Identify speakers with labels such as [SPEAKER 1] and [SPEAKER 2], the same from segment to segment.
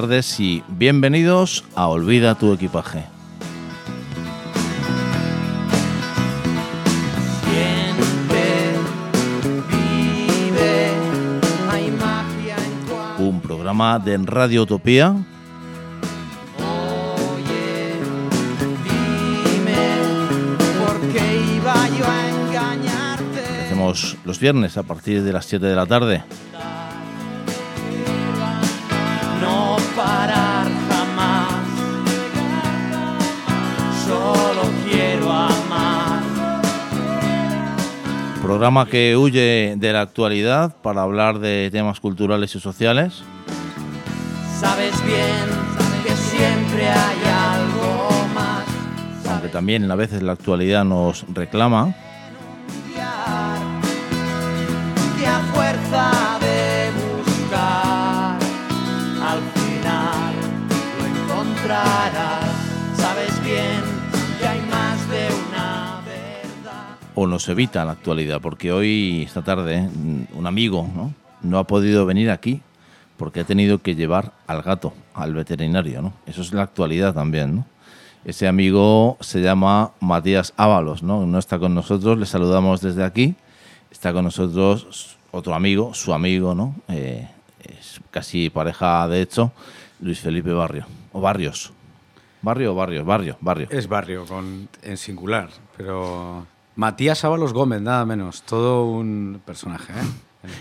[SPEAKER 1] tardes y bienvenidos a Olvida tu equipaje. Un programa de Radio Utopía los viernes a partir de las 7 de la tarde. Programa que huye de la actualidad para hablar de temas culturales y sociales.
[SPEAKER 2] Sabes bien que siempre hay algo más.
[SPEAKER 1] aunque también a veces la actualidad nos reclama. O nos evita la actualidad, porque hoy, esta tarde, un amigo ¿no? no ha podido venir aquí porque ha tenido que llevar al gato al veterinario. ¿no? Eso es la actualidad también. ¿no? Ese amigo se llama Matías Ábalos, ¿no? no está con nosotros, le saludamos desde aquí. Está con nosotros otro amigo, su amigo, ¿no? Eh, es casi pareja de hecho, Luis Felipe Barrio. O Barrios. ¿Barrio o Barrios? Barrio, Barrio.
[SPEAKER 3] Es barrio con, en singular, pero Matías Ábalos Gómez, nada menos. Todo un personaje, ¿eh?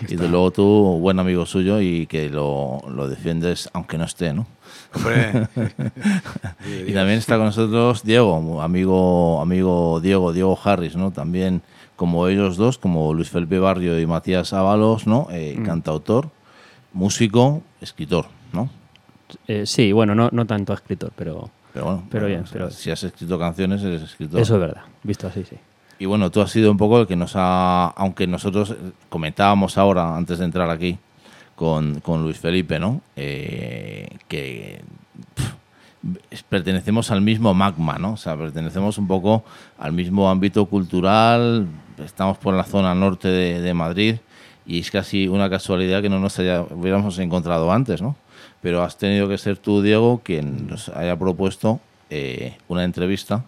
[SPEAKER 1] Y de luego tú, buen amigo suyo y que lo, lo defiendes aunque no esté, ¿no?
[SPEAKER 3] Hombre,
[SPEAKER 1] Y también está con nosotros Diego, amigo, amigo Diego, Diego Harris, ¿no? También como ellos dos, como Luis Felipe Barrio y Matías Ábalos, ¿no? Eh,
[SPEAKER 3] Mm.
[SPEAKER 1] Cantautor, músico, escritor, ¿no?
[SPEAKER 4] Eh, sí, bueno, no, no tanto escritor, pero
[SPEAKER 1] Pero bueno,
[SPEAKER 4] Pero bien,
[SPEAKER 1] o sea,
[SPEAKER 4] pero-
[SPEAKER 1] si has escrito canciones, eres escritor.
[SPEAKER 4] eso es verdad. Visto así, sí.
[SPEAKER 1] Y bueno, tú has sido un poco el que nos ha, aunque nosotros comentábamos ahora, antes de entrar aquí, con, con Luis Felipe, ¿no? Eh, que pertenecemos al mismo magma, ¿no? O sea, pertenecemos un poco al mismo ámbito cultural, estamos por la zona norte de, de Madrid y es casi una casualidad que no nos haya, hubiéramos encontrado antes, ¿no? Pero has tenido que ser tú, Diego, quien nos haya propuesto eh, una entrevista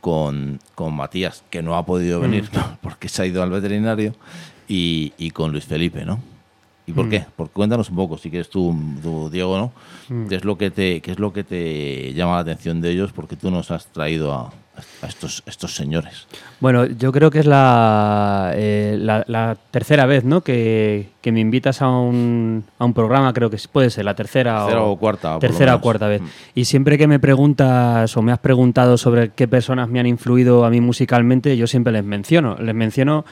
[SPEAKER 1] con, con Matías, que no ha podido venir porque se ha ido al veterinario, y, y con Luis Felipe, ¿no? ¿Y por qué? Porque cuéntanos un poco, si quieres tú, tú, Diego, ¿no? ¿Qué es lo que te, qué es lo que te llama la atención de ellos? Porque tú nos has traído a, a estos, estos señores.
[SPEAKER 4] Bueno, yo creo que es la, eh, la, la tercera vez ¿no? que, que me invitas a un, a un programa, creo que puede ser la tercera,
[SPEAKER 1] Tercera o cuarta,
[SPEAKER 4] Tercera o cuarta vez.
[SPEAKER 1] Mm.
[SPEAKER 4] Y siempre que me preguntas o me has preguntado sobre qué personas me han influido a mí musicalmente, yo siempre les menciono. Les menciono,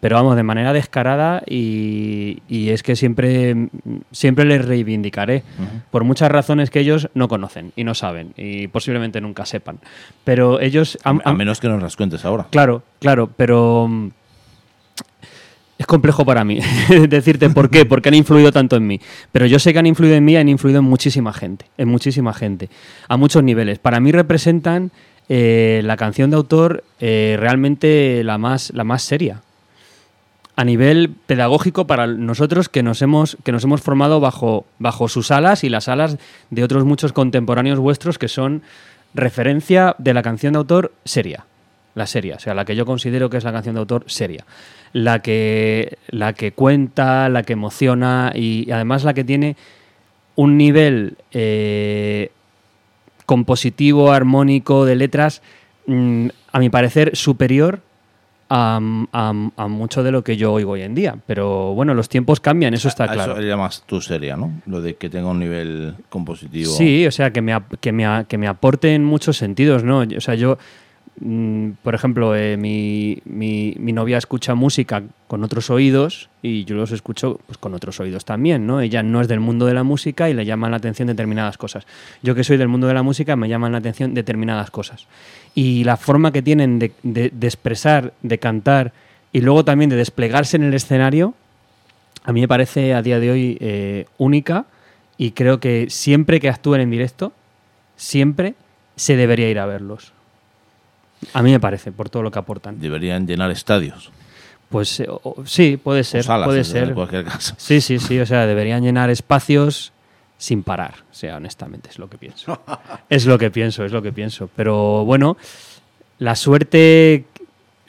[SPEAKER 4] pero vamos, de manera descarada y, y es que siempre, mm, siempre les reivindicaré. Por muchas razones que ellos no conocen y no saben y posiblemente nunca sepan. Pero ellos... han-
[SPEAKER 1] A menos que nos las cuentes ahora.
[SPEAKER 4] Claro, claro, pero mm, es complejo para mí decirte por qué, por qué han influido tanto en mí. Pero yo sé que han influido en mí y han influido en muchísima gente, en muchísima gente, a muchos niveles. Para mí representan eh, la canción de autor eh, realmente la más, la más seria. A nivel pedagógico para nosotros que nos hemos, que nos hemos formado bajo, bajo sus alas y las alas de otros muchos contemporáneos vuestros que son referencia de la canción de autor seria. la seria, o sea, la que yo considero que es la canción de autor seria. La que, la que cuenta, la que emociona y, además la que tiene un nivel eh, compositivo, armónico, de letras, mm, a mi parecer, superior a, a- a mucho de lo que yo oigo hoy en día. Pero bueno, los tiempos cambian, eso está claro.
[SPEAKER 1] Eso le llamas tú seria, ¿no? Lo de que tenga un nivel compositivo.
[SPEAKER 4] Sí, o sea, que me, que me, que me aporte en muchos sentidos, ¿no? O sea, yo, por ejemplo, eh, mi, mi- novia escucha música con otros oídos y yo los escucho pues, con otros oídos también, ¿no? Ella no es del mundo de la música y le llaman la atención determinadas cosas. Yo que soy del mundo de la música me llaman la atención determinadas cosas. Y la forma que tienen de expresar, de cantar y luego también de desplegarse en el escenario, a mí me parece a día de hoy eh, única y creo que siempre que actúen en directo, siempre se debería ir a verlos. A mí me parece, por todo lo que aportan.
[SPEAKER 1] Deberían llenar estadios.
[SPEAKER 4] Pues eh, o- sí, puede ser,
[SPEAKER 1] o salas,
[SPEAKER 4] puede
[SPEAKER 1] en
[SPEAKER 4] ser.
[SPEAKER 1] cualquier caso.
[SPEAKER 4] Sí, sí, sí, o sea, deberían llenar espacios sin parar, o sea, honestamente, es lo que pienso. es lo que pienso, es lo que pienso. Pero bueno, la suerte,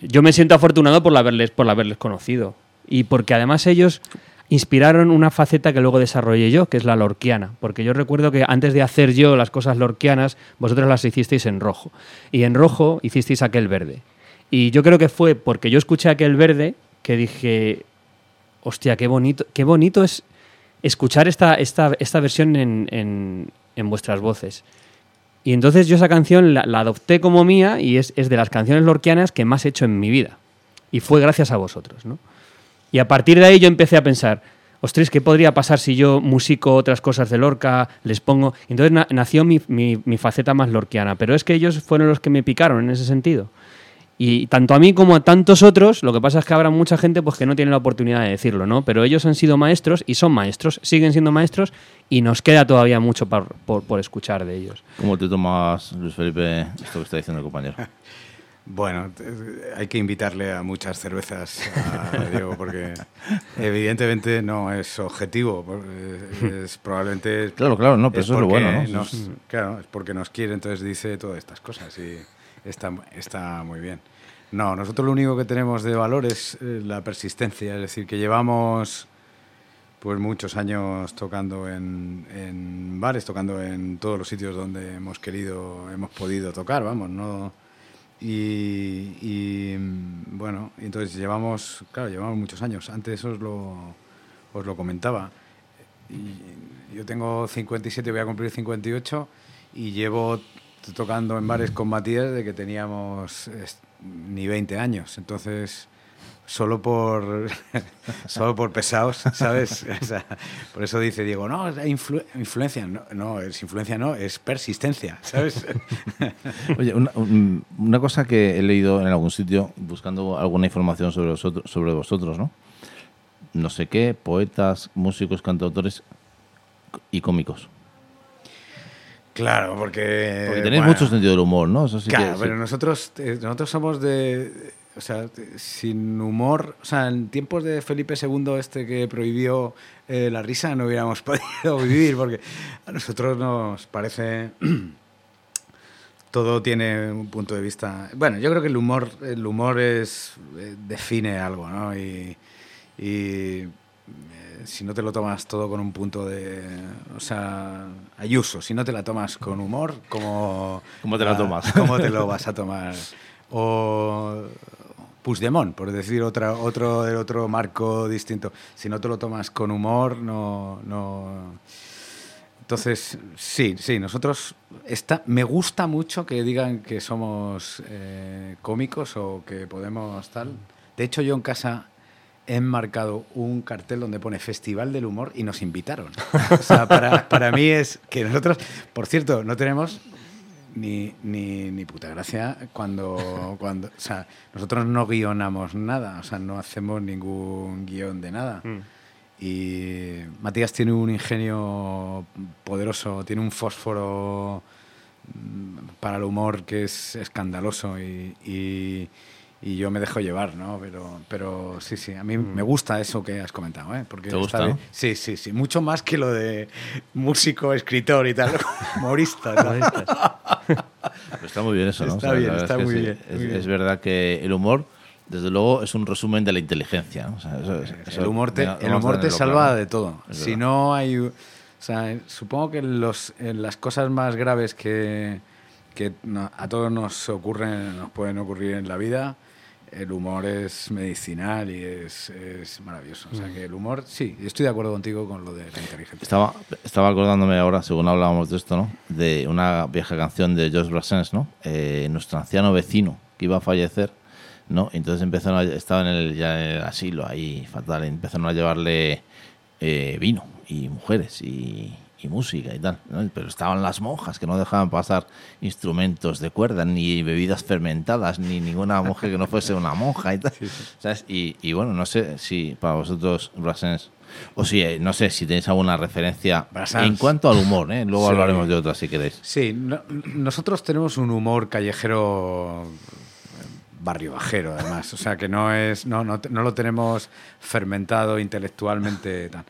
[SPEAKER 4] yo me siento afortunado por haberles, por haberles conocido. Y porque además ellos inspiraron una faceta que luego desarrollé yo, que es la lorquiana. Porque yo recuerdo que antes de hacer yo las cosas lorquianas, vosotros las hicisteis en rojo. Y en rojo hicisteis aquel verde. Y yo creo que fue porque yo escuché aquel verde que dije, hostia, qué bonito, qué bonito es escuchar esta, esta, esta versión en, en- en vuestras voces. Y entonces yo esa canción la, la adopté como mía y es, es de las canciones lorquianas que más he hecho en mi vida. Y fue gracias a vosotros, ¿no? Y a partir de ahí yo empecé a pensar, ostras, ¿qué podría pasar si yo musico otras cosas de Lorca, les pongo... Entonces na- nació mi, mi- mi faceta más lorquiana, pero es que ellos fueron los que me picaron en ese sentido. Y tanto a mí como a tantos otros, lo que pasa es que habrá mucha gente pues, que no tiene la oportunidad de decirlo, ¿no? Pero ellos han sido maestros y son maestros, siguen siendo maestros y nos queda todavía mucho por, por- por escuchar de ellos.
[SPEAKER 1] ¿Cómo te tomas, Luis Felipe, esto que está diciendo el compañero?
[SPEAKER 3] Bueno, te- hay que invitarle a muchas cervezas a Diego porque evidentemente no es objetivo, eh, es probablemente...
[SPEAKER 1] Claro, claro, no, pero eso es lo bueno, ¿no?
[SPEAKER 3] nos- claro, es porque nos quiere, entonces dice todas estas cosas y está, está muy bien. No, nosotros lo único que tenemos de valor es eh, la persistencia, es decir, que llevamos pues muchos años tocando en, en bares, tocando en todos los sitios donde hemos querido, hemos podido tocar, vamos, no y, mm, bueno, entonces llevamos, claro, llevamos muchos años. Antes os lo, os lo comentaba. Yo tengo 57, voy a cumplir 58 y llevo tocando en bares con Matías de que teníamos ni 20 años. Entonces, solo por solo por pesados, ¿sabes? O sea, por eso dice Diego, no, es influ- influencia. No, no, es influencia, no, es persistencia, ¿sabes?
[SPEAKER 1] Oye, una, un- una cosa que he leído en algún sitio buscando alguna información sobre vosotros, sobre vosotros, ¿no? No sé qué, poetas, músicos, cantautores y cómicos.
[SPEAKER 3] Claro, porque...
[SPEAKER 1] Porque tenéis
[SPEAKER 3] bueno,
[SPEAKER 1] mucho sentido del humor, ¿no? Eso sí
[SPEAKER 3] claro,
[SPEAKER 1] que, sí.
[SPEAKER 3] pero nosotros, eh, nosotros somos de... O sea, sin humor... O sea, en tiempos de Felipe II este que prohibió eh, la risa no hubiéramos podido vivir porque a nosotros nos parece... Todo tiene un punto de vista... Bueno, yo creo que el humor, el humor es eh, define algo, ¿no? Y, y, eh, si no te lo tomas todo con un punto de... O sea, Ayuso, si no te la tomas con humor, ¿cómo,
[SPEAKER 1] ¿Cómo te la tomas?
[SPEAKER 3] ¿Cómo te lo vas a tomar? O Puigdemont, por decir otra, otro otro marco distinto. Si no te lo tomas con humor, no... no entonces, sí, sí, nosotros está, me gusta mucho que digan que somos eh, cómicos o que podemos tal. De hecho, yo en casa he enmarcado un cartel donde pone Festival del Humor y nos invitaron. O sea, para, para mí es que nosotros, por cierto, no tenemos ni, ni, ni puta gracia cuando, cuando... O sea, nosotros no guionamos nada, o sea, no hacemos ningún guion de nada. Y Matías tiene un ingenio poderoso, tiene un fósforo mm, para el humor que es escandaloso y, y- y yo me dejo llevar, ¿no? Pero, pero sí, sí, a mí me gusta eso que has comentado, ¿eh? Porque
[SPEAKER 1] ¿Te gusta, no?
[SPEAKER 3] Sí, sí, sí, mucho más que lo de músico, escritor y tal, humorista.
[SPEAKER 1] Está muy bien eso, ¿no?
[SPEAKER 3] Está
[SPEAKER 1] O sea, la
[SPEAKER 3] bien, está
[SPEAKER 1] es
[SPEAKER 3] muy
[SPEAKER 1] sí,
[SPEAKER 3] bien,
[SPEAKER 1] Es,
[SPEAKER 3] muy bien.
[SPEAKER 1] es verdad que el humor, desde luego, es un resumen de la inteligencia. ¿no? O sea, eso- eso-
[SPEAKER 3] el humor te, el humor te salva
[SPEAKER 1] claro.
[SPEAKER 3] de todo.
[SPEAKER 1] Es
[SPEAKER 3] Si
[SPEAKER 1] verdad.
[SPEAKER 3] no hay... O sea, supongo que los, en las cosas más graves que, que a todos nos ocurren, nos pueden ocurrir en la vida, el humor es medicinal y es, es maravilloso. O sea, que el humor, sí, estoy de acuerdo contigo con lo de la inteligencia.
[SPEAKER 1] Estaba, estaba acordándome ahora, según hablábamos de esto, ¿no? De una vieja canción de George Brassens, ¿no? Eh, nuestro anciano vecino que iba a fallecer, ¿no? Entonces empezaron a, estaba en el, ya en el asilo ahí, fatal, empezaron a llevarle eh, vino y mujeres y, y música y tal, ¿no? Pero estaban las monjas que no dejaban pasar instrumentos de cuerda, ni bebidas fermentadas, ni ninguna mujer que no fuese una monja y tal, ¿sabes? Y, y bueno, no sé si para vosotros Brassens, o si, eh, no sé si tenéis alguna referencia
[SPEAKER 3] Brassens.
[SPEAKER 1] en cuanto al humor, ¿eh? Luego
[SPEAKER 3] Sí.
[SPEAKER 1] hablaremos de otras si queréis.
[SPEAKER 3] Sí, no- nosotros tenemos un humor callejero barrio bajero, además. O sea, que no es no, no, no lo tenemos fermentado intelectualmente. tal.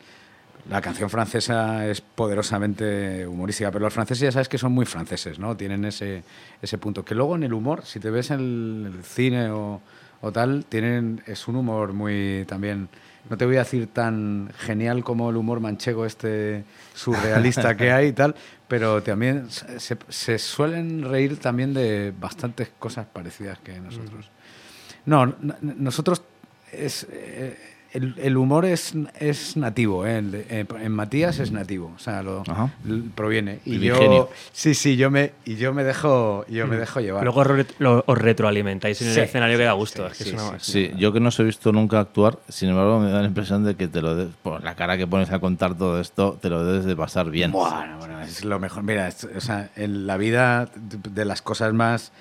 [SPEAKER 3] La canción francesa es poderosamente humorística, pero los franceses ya sabes que son muy franceses, ¿no? Tienen ese, ese punto. Que luego en el humor, si te ves en el, cine o, o tal, tienen, es un humor muy también, no te voy a decir tan genial como el humor manchego este surrealista que hay y tal, pero también se, se suelen reír también de bastantes cosas parecidas que nosotros. No, nosotros es eh, el, el humor es, es nativo, ¿eh? El eh, en Matías es nativo, o sea, lo, proviene. Y yo, sí, sí, yo me, y yo me dejo, yo me dejo llevar.
[SPEAKER 4] Luego re- lo- os retroalimentáis en el
[SPEAKER 3] Sí.
[SPEAKER 4] escenario que da gusto.
[SPEAKER 3] Sí,
[SPEAKER 4] es que
[SPEAKER 3] sí,
[SPEAKER 4] es una-
[SPEAKER 3] sí,
[SPEAKER 1] Sí, yo que no os he visto nunca actuar, sin embargo me da la impresión de que te lo de- por la cara que pones a contar todo esto, te lo debes de pasar bien.
[SPEAKER 3] Bueno, bueno, es lo mejor. Mira, es- o sea, en la vida de las cosas más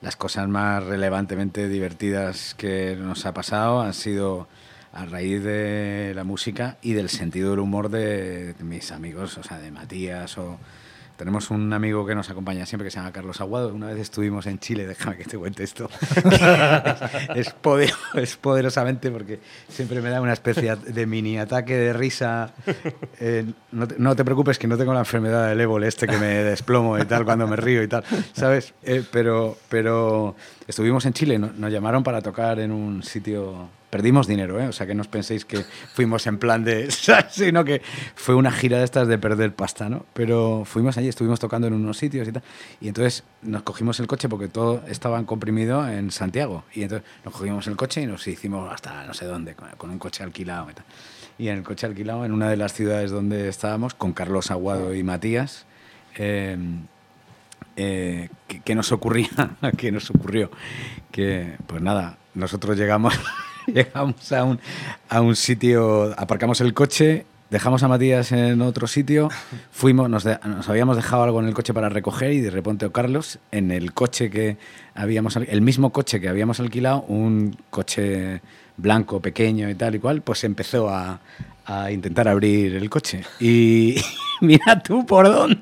[SPEAKER 3] las cosas más relevantemente divertidas que nos ha pasado han sido a raíz de la música y del sentido del humor de, mis amigos, o sea, de Matías o tenemos un amigo que nos acompaña siempre que se llama Carlos Aguado. Una vez estuvimos en Chile, déjame que te cuente esto. es, poder- es poderosamente porque siempre me da una especie de mini ataque de risa. Eh, no, te, no te preocupes que no tengo la enfermedad del ébola este que me desplomo y tal cuando me río y tal, ¿sabes? Eh, pero, pero estuvimos en Chile, no- nos llamaron para tocar en un sitio... Perdimos dinero, ¿eh? O sea, que no os penséis que fuimos en plan de... Sino que fue una gira de estas de perder pasta, ¿no? Pero fuimos allí, estuvimos tocando en unos sitios y tal. Y entonces nos cogimos el coche porque todo estaba comprimido en Santiago. Y entonces nos cogimos el coche y nos hicimos hasta no sé dónde, con un coche alquilado y tal. Y en el coche alquilado, en una de las ciudades donde estábamos, con Carlos Aguado y Matías, eh, eh, ¿qué, qué nos ocurría? ¿Qué nos ocurrió? Que, pues nada, nosotros llegamos, llegamos a un, a un sitio, aparcamos el coche, dejamos a Matías en otro sitio, fuimos, nos, de- nos habíamos dejado algo en el coche para recoger y de repente Carlos, en el coche que habíamos, el mismo coche que habíamos alquilado, un coche blanco, pequeño y tal y cual, pues empezó a, a intentar abrir el coche. Y mira tú por dónde.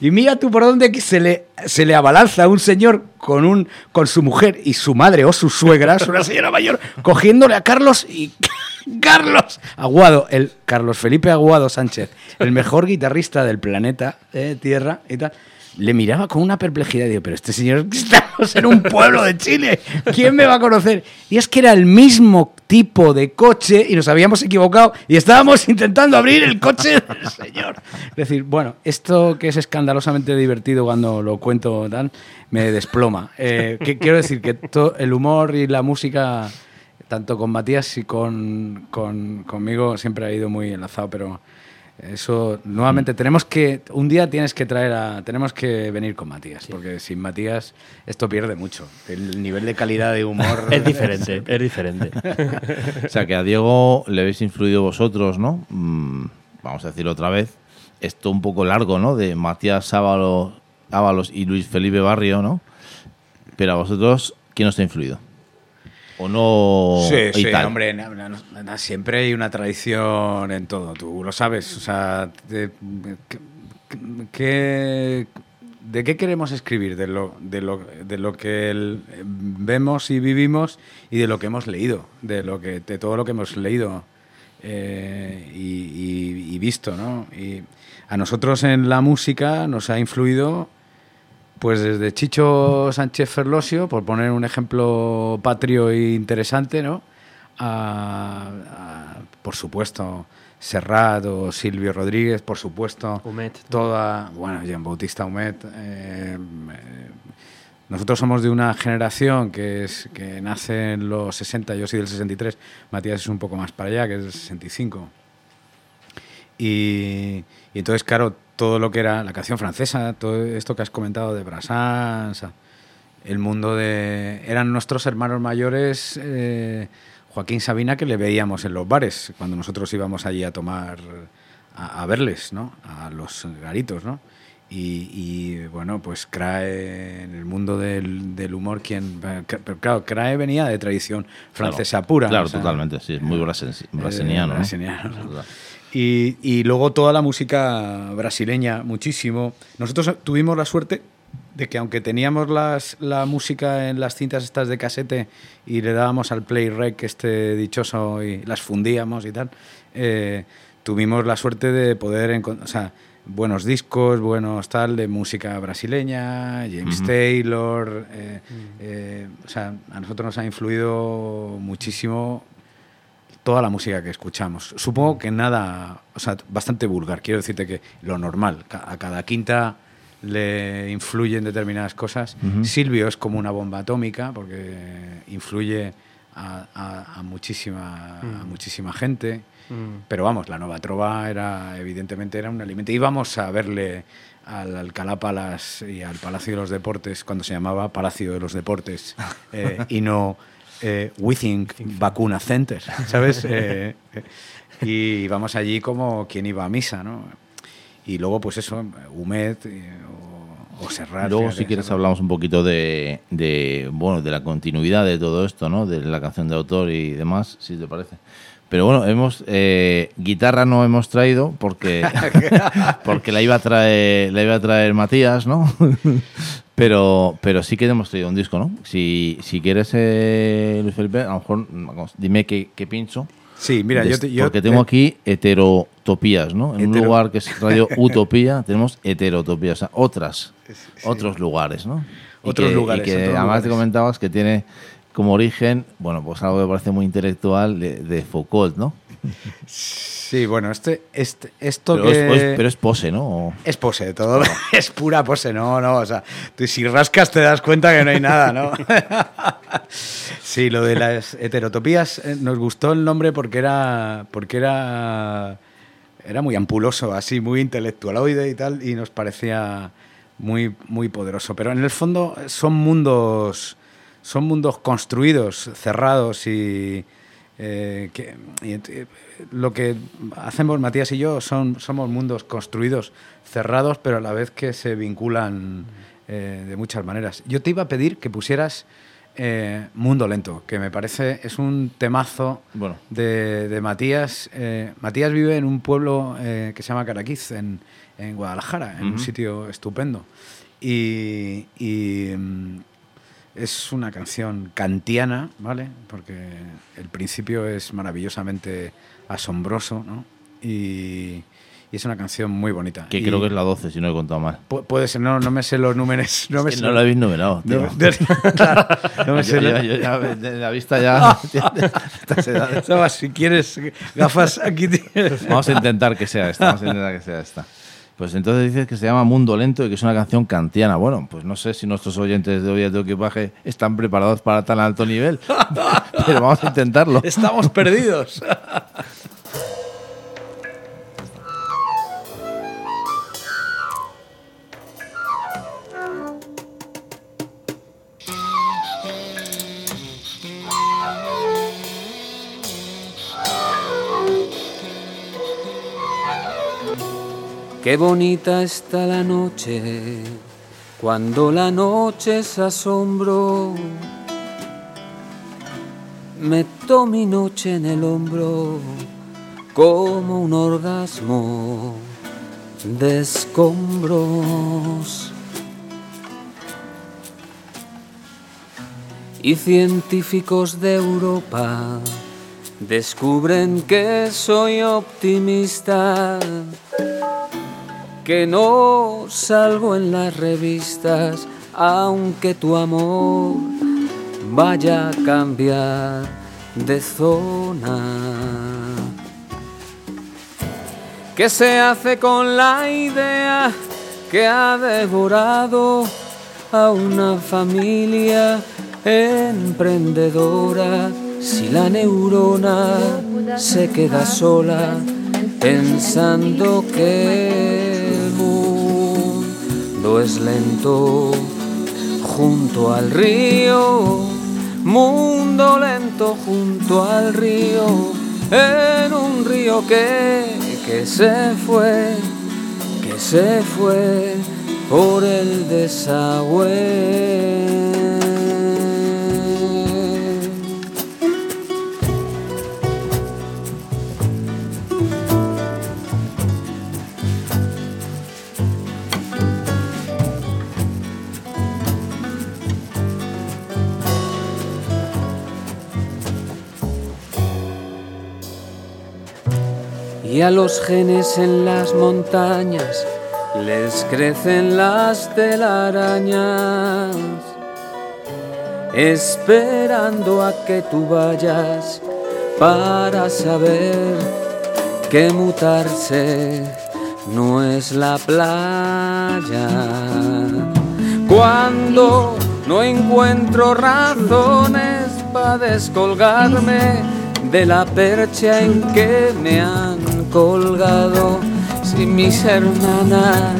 [SPEAKER 3] Y mira tú por dónde se le, se le abalanza a un señor con, un, con su mujer y su madre o su suegra, es una señora mayor, cogiéndole a Carlos y Carlos Aguado, el Carlos Felipe Aguado Sánchez, el mejor guitarrista del planeta eh, Tierra y tal. Le miraba con una perplejidad y digo, pero este señor, estamos en un pueblo de Chile, ¿quién me va a conocer? Y es que era el mismo tipo de coche y nos habíamos equivocado y estábamos intentando abrir el coche del señor. Es decir, bueno, esto que es escandalosamente divertido cuando lo cuento tal, me desploma. Eh, que, quiero decir que el humor y la música, tanto con Matías y con, con- conmigo, siempre ha ido muy enlazado, pero eso, nuevamente, tenemos que, un día tienes que traer a, tenemos que venir con Matías, porque sin Matías esto pierde mucho. El nivel de calidad de humor
[SPEAKER 4] Es diferente, es diferente.
[SPEAKER 1] O sea, que a Diego le habéis influido vosotros, ¿no? Mm, vamos a decirlo otra vez. Esto un poco largo, ¿no? De Matías Ábalos, Ábalos y Luis Felipe Barrio, ¿no? Pero a vosotros, ¿quién os ha influido? ¿O no?
[SPEAKER 3] Sí,
[SPEAKER 1] y
[SPEAKER 3] sí,
[SPEAKER 1] tal?
[SPEAKER 3] hombre, na- na- na- siempre hay una tradición en todo, tú lo sabes. O sea, de, que- ¿de qué queremos escribir? De lo, de lo, de lo que el- vemos y vivimos y de lo que hemos leído, de, lo que, de todo lo que hemos leído eh, y, y- y visto, ¿no? Y a nosotros en la música nos ha influido Pues desde Chicho Sánchez Ferlosio, por poner un ejemplo patrio e interesante, ¿no? A, a, por supuesto, Serrat o Silvio Rodríguez, por supuesto.
[SPEAKER 4] Humet.
[SPEAKER 3] Toda, bueno, Jean Bautista Humet. eh, eh, nosotros somos de una generación que, es, que nace en los 60, yo soy del 63, Matías es un poco más para allá, que es del 65. Y, y entonces, claro, todo lo que era la canción francesa, todo esto que has comentado de Brassens, el mundo de... Eran nuestros hermanos mayores, eh, Joaquín Sabina, que le veíamos en los bares, cuando nosotros íbamos allí a tomar, a, a verles, ¿no? A los garitos, ¿no? Y, y, bueno, pues Crae, en el mundo del, del humor, quien. Pero claro, Crae venía de tradición francesa
[SPEAKER 1] Claro,
[SPEAKER 3] pura.
[SPEAKER 1] Claro,
[SPEAKER 3] o sea,
[SPEAKER 1] totalmente, sí, es muy brasens-
[SPEAKER 3] eh,
[SPEAKER 1] brasiliano. ¿no?
[SPEAKER 3] Y, y luego toda la música brasileña, muchísimo. Nosotros tuvimos la suerte de que aunque teníamos las, la música en las cintas estas de casete y le dábamos al play rec este dichoso y las fundíamos y tal, eh, tuvimos la suerte de poder encontrar, o sea, buenos discos, buenos tal, de música brasileña, James. Taylor, eh, eh, o sea, a nosotros nos ha influido muchísimo toda la música que escuchamos. Supongo que nada, o sea, bastante vulgar. Quiero decirte que lo normal, a cada quinta le influyen determinadas cosas. Silvio es como una bomba atómica porque influye a, a- a muchísima, a
[SPEAKER 4] Mm.
[SPEAKER 3] muchísima gente.
[SPEAKER 4] Mm.
[SPEAKER 3] Pero vamos, la Nova Trova era, evidentemente, era un alimento. Íbamos a verle al Alcalá Palace y al Palacio de los Deportes cuando se llamaba Palacio de los Deportes eh, y no eh, We Think Vacuna Center, ¿sabes? Eh, eh, y íbamos allí como quien iba a misa, ¿no? Y luego, pues eso, Humed eh, o, o Serrat.
[SPEAKER 1] Luego, si quieres, hablamos un poquito de, de, bueno, de la continuidad de todo esto, ¿no? De la canción de autor y demás, si te parece. Pero bueno, hemos eh, guitarra no hemos traído porque porque la iba a traer la iba a traer Matías, ¿no? pero pero sí que hemos traído un disco, ¿no? Si, si quieres, eh, Luis Felipe, a lo mejor vamos, dime qué, qué pincho.
[SPEAKER 3] Sí, mira, yo, te- yo
[SPEAKER 1] porque tengo
[SPEAKER 3] te-
[SPEAKER 1] aquí heterotopías, ¿no? En un lugar que es Radio Utopía, tenemos heterotopías, o sea, otras, otros lugares, ¿no? Y
[SPEAKER 3] Otros
[SPEAKER 1] que-
[SPEAKER 3] lugares,
[SPEAKER 1] Y que además te comentabas que tiene como origen, bueno, pues algo que me parece muy intelectual de, de Foucault, ¿no?
[SPEAKER 3] Sí, bueno, este, este, esto
[SPEAKER 1] Pero,
[SPEAKER 3] que...
[SPEAKER 1] es, pero es pose, ¿no?
[SPEAKER 3] Es pose, todo es pura pose, no, no, o sea, tú si rascas te das cuenta que no hay nada, ¿no? sí, lo de las heterotopías eh, nos gustó el nombre porque era porque era era muy ampuloso, así muy intelectualoide y tal y nos parecía muy muy poderoso, pero en el fondo son mundos son mundos construidos, cerrados y eh, que, y eh, lo que hacemos Matías y yo son, somos mundos construidos, cerrados, pero a la vez que se vinculan eh, de muchas maneras. Yo te iba a pedir que pusieras eh, Mundo Lento, que me parece es un temazo
[SPEAKER 1] Bueno.
[SPEAKER 3] de, de Matías. Matías vive en un pueblo que se llama Caraquiz, en, en Guadalajara, en un sitio estupendo. Y, y, mm, es una canción kantiana, ¿vale? Porque el principio es maravillosamente asombroso, ¿no? Y, y es una canción muy bonita.
[SPEAKER 1] que
[SPEAKER 3] Y
[SPEAKER 1] creo que es la 12, si no he contado mal.
[SPEAKER 3] pu- Puede ser, no, no me sé los números. No, me sé
[SPEAKER 1] no lo habéis numerado, tío.
[SPEAKER 3] no, claro, no me sé
[SPEAKER 1] Yo-
[SPEAKER 3] los-
[SPEAKER 1] yo- yo ya, de la vista ya...
[SPEAKER 3] si quieres gafas, aquí tienes.
[SPEAKER 1] Vamos a intentar que sea esta, vamos a intentar que sea esta. Pues entonces dices que se llama Mundo Lento y que es una canción kantiana. Bueno, pues no sé si nuestros oyentes de hoy de tu equipaje están preparados para tan alto nivel, pero vamos a intentarlo.
[SPEAKER 3] Estamos perdidos.
[SPEAKER 5] Qué bonita está la noche, cuando la noche es asombro. Meto mi noche en el hombro como un orgasmo de escombros. Y científicos de Europa descubren que soy optimista que no salgo en las revistas, aunque tu amor vaya a cambiar de zona. ¿Qué se hace con la idea que ha devorado a una familia emprendedora? Si la neurona se queda sola pensando que es lento junto al río, mundo lento junto al río, en un río que, que se fue, que se fue por el desagüe. Y a los genes en las montañas les crecen las telarañas, esperando a que tú vayas para saber que mutarse no es la playa. Cuando no encuentro razones para descolgarme de la percha en que me han colgado, si mis hermanas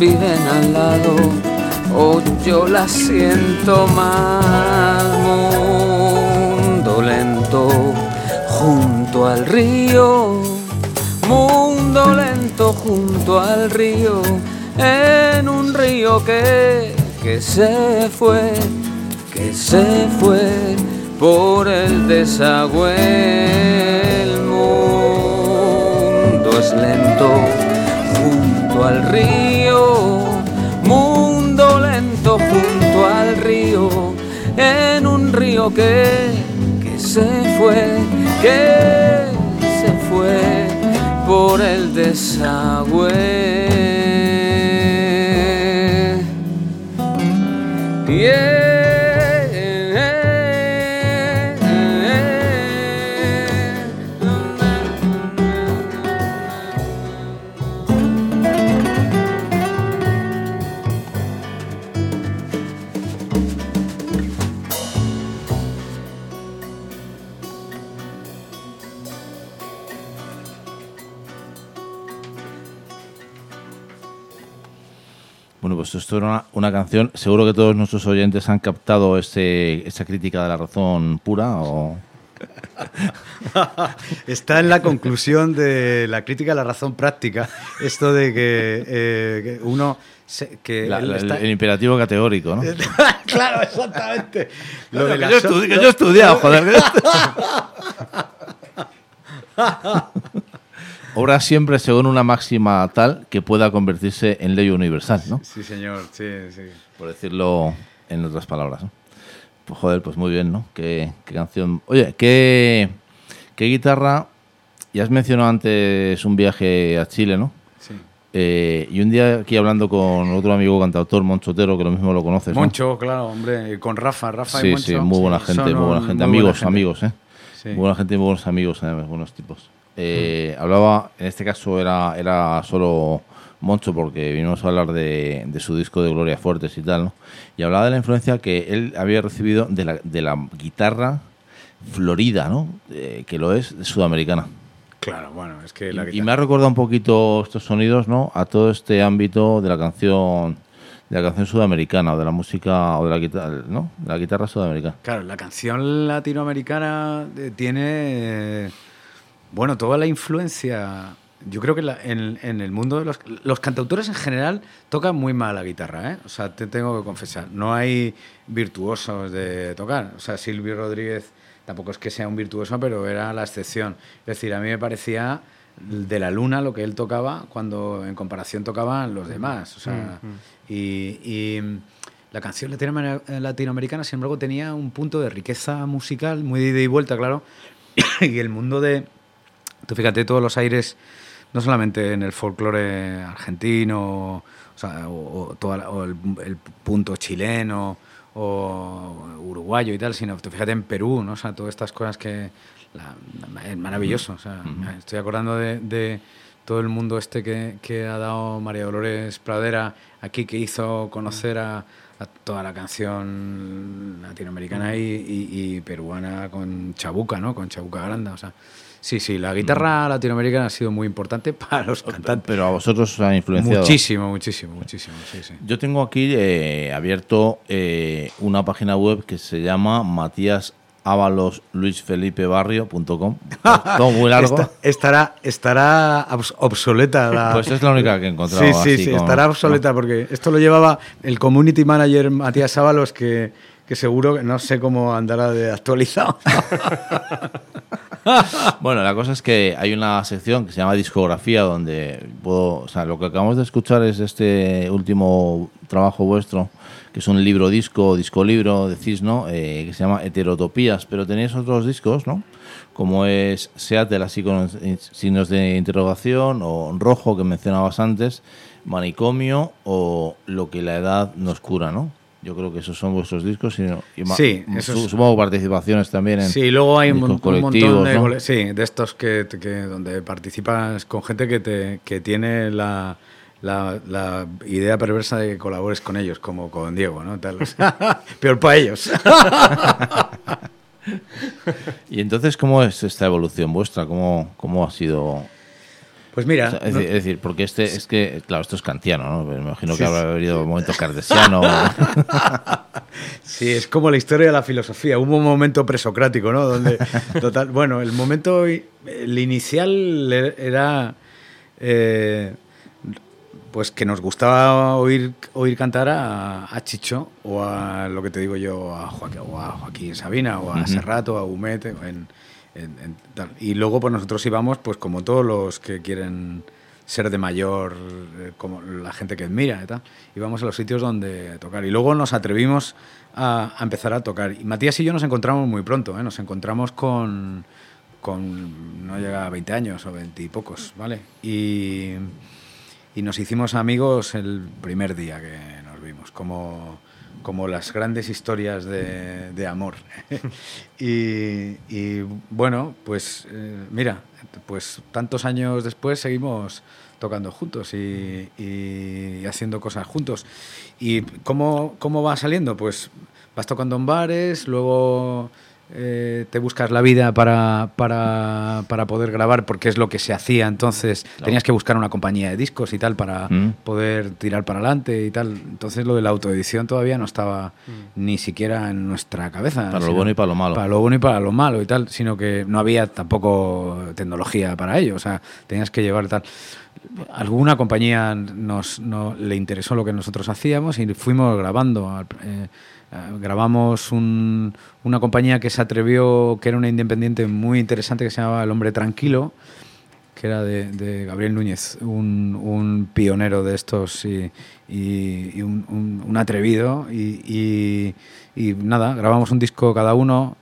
[SPEAKER 5] viven al lado, o yo las siento más. Mundo lento junto al río, mundo lento junto al río, en un río que, que se fue, que se fue por el desagüe. Lento junto al río, mundo lento junto al río, en un río que, que se fue, que se fue por el desagüe.
[SPEAKER 1] Pues esto era una, una canción. Seguro que todos nuestros oyentes han captado ese, esa crítica de la razón pura o...
[SPEAKER 3] Está en la conclusión de la crítica a la razón práctica. Esto de que, eh, que uno. se- que
[SPEAKER 1] la- la-
[SPEAKER 3] está-
[SPEAKER 1] el imperativo categórico, ¿no?
[SPEAKER 3] claro, exactamente. Lo de
[SPEAKER 1] que,
[SPEAKER 3] la
[SPEAKER 1] yo
[SPEAKER 3] so-
[SPEAKER 1] estudi- que yo he estudiado, joder. Obra siempre según una máxima tal que pueda convertirse en ley universal, ¿no?
[SPEAKER 3] Sí, señor, sí, sí.
[SPEAKER 1] Por decirlo en otras palabras. ¿no? Pues joder, pues muy bien, ¿no? Qué, qué canción. Oye, qué, qué guitarra. Ya has mencionado antes un viaje a Chile, ¿no?
[SPEAKER 3] sí.
[SPEAKER 1] Eh, y un día aquí hablando con otro amigo cantautor, Moncho Otero, que lo mismo lo conoces. ¿no?
[SPEAKER 3] Moncho, claro, hombre, con Rafa, Rafa y Moncho.
[SPEAKER 1] sí, muy buena
[SPEAKER 3] sí,
[SPEAKER 1] gente, muy buena gente.
[SPEAKER 3] muy buena
[SPEAKER 1] Amigos,
[SPEAKER 3] gente.
[SPEAKER 1] amigos, ¿eh?
[SPEAKER 3] Sí.
[SPEAKER 1] Muy buena gente y muy buenos amigos, además, buenos tipos. Eh, Hablaba, en este caso era, era solo Moncho, porque vinimos a hablar de, de su disco de Gloria Fuertes y tal, ¿no? Y hablaba de la influencia que él había recibido de la, de la guitarra florida, ¿no? Eh, que lo es sudamericana.
[SPEAKER 3] Claro, bueno, es que la
[SPEAKER 1] Y, me ha recordado un poquito estos sonidos, ¿no? A todo este ámbito de la canción de la canción sudamericana o de la música o de la guitarra, ¿no? De la guitarra sudamericana.
[SPEAKER 3] Claro, la canción latinoamericana eh, tiene, bueno, toda la influencia. Yo creo que la- en, en el mundo de los, los cantautores en general tocan muy mal la guitarra, ¿eh? O sea, te tengo que confesar, no hay virtuosos de tocar. O sea, Silvio Rodríguez tampoco es que sea un virtuoso, pero era la excepción. Es decir, a mí me parecía de la luna lo que él tocaba cuando en comparación tocaban los demás. O sea, y, y la canción latinoamer- latinoamericana, sin embargo, tenía un punto de riqueza musical, muy de ida y vuelta, claro. y el mundo de. Tú fíjate todos los aires no solamente en el folclore argentino, o, sea, o- o toda o el, el punto chileno o uruguayo y tal, sino tú fíjate en Perú, ¿no? O sea, todas estas cosas que la- es maravilloso. O sea, me estoy acordando de, de todo el mundo este que, que ha dado María Dolores Pradera aquí, que hizo conocer a, a toda la canción latinoamericana y, y- y peruana con Chabuca, ¿no? Con Chabuca Granda. O sea, sí, sí, la guitarra latinoamericana ha sido muy importante para los cantantes.
[SPEAKER 1] Pero a vosotros os ha influenciado.
[SPEAKER 3] Muchísimo, muchísimo, muchísimo. Sí, sí.
[SPEAKER 1] Yo tengo aquí eh, abierto eh, una página web que se llama Matías Ábalos Luis Felipe Barrio.com. Todo muy largo.
[SPEAKER 3] Esta- estará estará obs- obsoleta la.
[SPEAKER 1] Pues es la única que he encontrado.
[SPEAKER 3] Sí, sí,
[SPEAKER 1] así
[SPEAKER 3] sí, estará obsoleta porque esto lo llevaba el community manager Matías Ábalos que, que seguro que no sé cómo andará de actualizado.
[SPEAKER 1] Bueno, la cosa es que hay una sección que se llama discografía donde puedo, o sea, lo que acabamos de escuchar es este último trabajo vuestro, que es un libro disco, disco libro, decís, ¿no? Eh, que se llama Heterotopías, pero tenéis otros discos, ¿no? Como es Seattle, así con signos de interrogación, o Rojo, que mencionabas antes, Manicomio, o Lo que la edad nos cura, ¿no? Yo creo que esos son vuestros discos. Y, y
[SPEAKER 3] Sí,
[SPEAKER 1] su-
[SPEAKER 3] esos-
[SPEAKER 1] Supongo participaciones también en
[SPEAKER 3] Sí, luego hay un, montón de, sí, de estos que, que donde participas con gente que, te, que tiene la, la, la idea perversa de que colabores con ellos, como con Diego, ¿no? Tal, o sea, peor para ellos.
[SPEAKER 1] Y entonces, ¿cómo es esta evolución vuestra? ¿Cómo, cómo ha sido?
[SPEAKER 3] Pues mira,
[SPEAKER 1] O sea, es,
[SPEAKER 3] no-
[SPEAKER 1] decir, porque este, es que, claro, esto es kantiano, ¿no? Me imagino
[SPEAKER 3] Sí,
[SPEAKER 1] que habrá habido momentos cartesiano.
[SPEAKER 3] Sí, es como la historia de la filosofía. Hubo un momento presocrático, ¿no? Donde, total, bueno, el momento, el inicial e- era, eh, pues que nos gustaba oír, oír cantar a, a Chicho o a lo que te digo yo, a Joaquín, o a Joaquín Sabina o a
[SPEAKER 1] Ujú.
[SPEAKER 3] Serrat o a Humet. o en- Y luego, pues nosotros íbamos, pues como todos los que quieren ser de mayor, eh, como la gente que admira y tal, íbamos a los sitios donde tocar. Y luego nos atrevimos a, a empezar a tocar. Y Matías y yo nos encontramos muy pronto, ¿eh? nos encontramos con, con, no llega a 20 años o 20 y pocos, ¿vale? Y, y nos hicimos amigos el primer día que nos vimos, como, como las grandes historias de, de amor. y, bueno, pues eh, mira, pues tantos años después seguimos tocando juntos y, y haciendo cosas juntos. ¿Y cómo, cómo va saliendo? Pues vas tocando en bares, luego eh, te buscas la vida para, para, para poder grabar, porque es lo que se hacía entonces. Tenías que buscar una compañía de discos y tal para
[SPEAKER 1] Mm.
[SPEAKER 3] poder tirar para adelante y tal. Entonces lo de la autoedición todavía no estaba ni siquiera en nuestra cabeza.
[SPEAKER 1] Para lo bueno y para lo malo.
[SPEAKER 3] Para lo bueno y para lo malo y tal, sino que no había tampoco tecnología para ello. O sea, tenías que llevar tal. Alguna compañía nos, no, le interesó lo que nosotros hacíamos y fuimos grabando. al- eh, grabamos un- una compañía que se atrevió, que era una independiente muy interesante que se llamaba El Hombre Tranquilo, que era de, Gabriel Núñez, un, un pionero de estos y, un, atrevido. Y- y nada, grabamos un disco cada uno,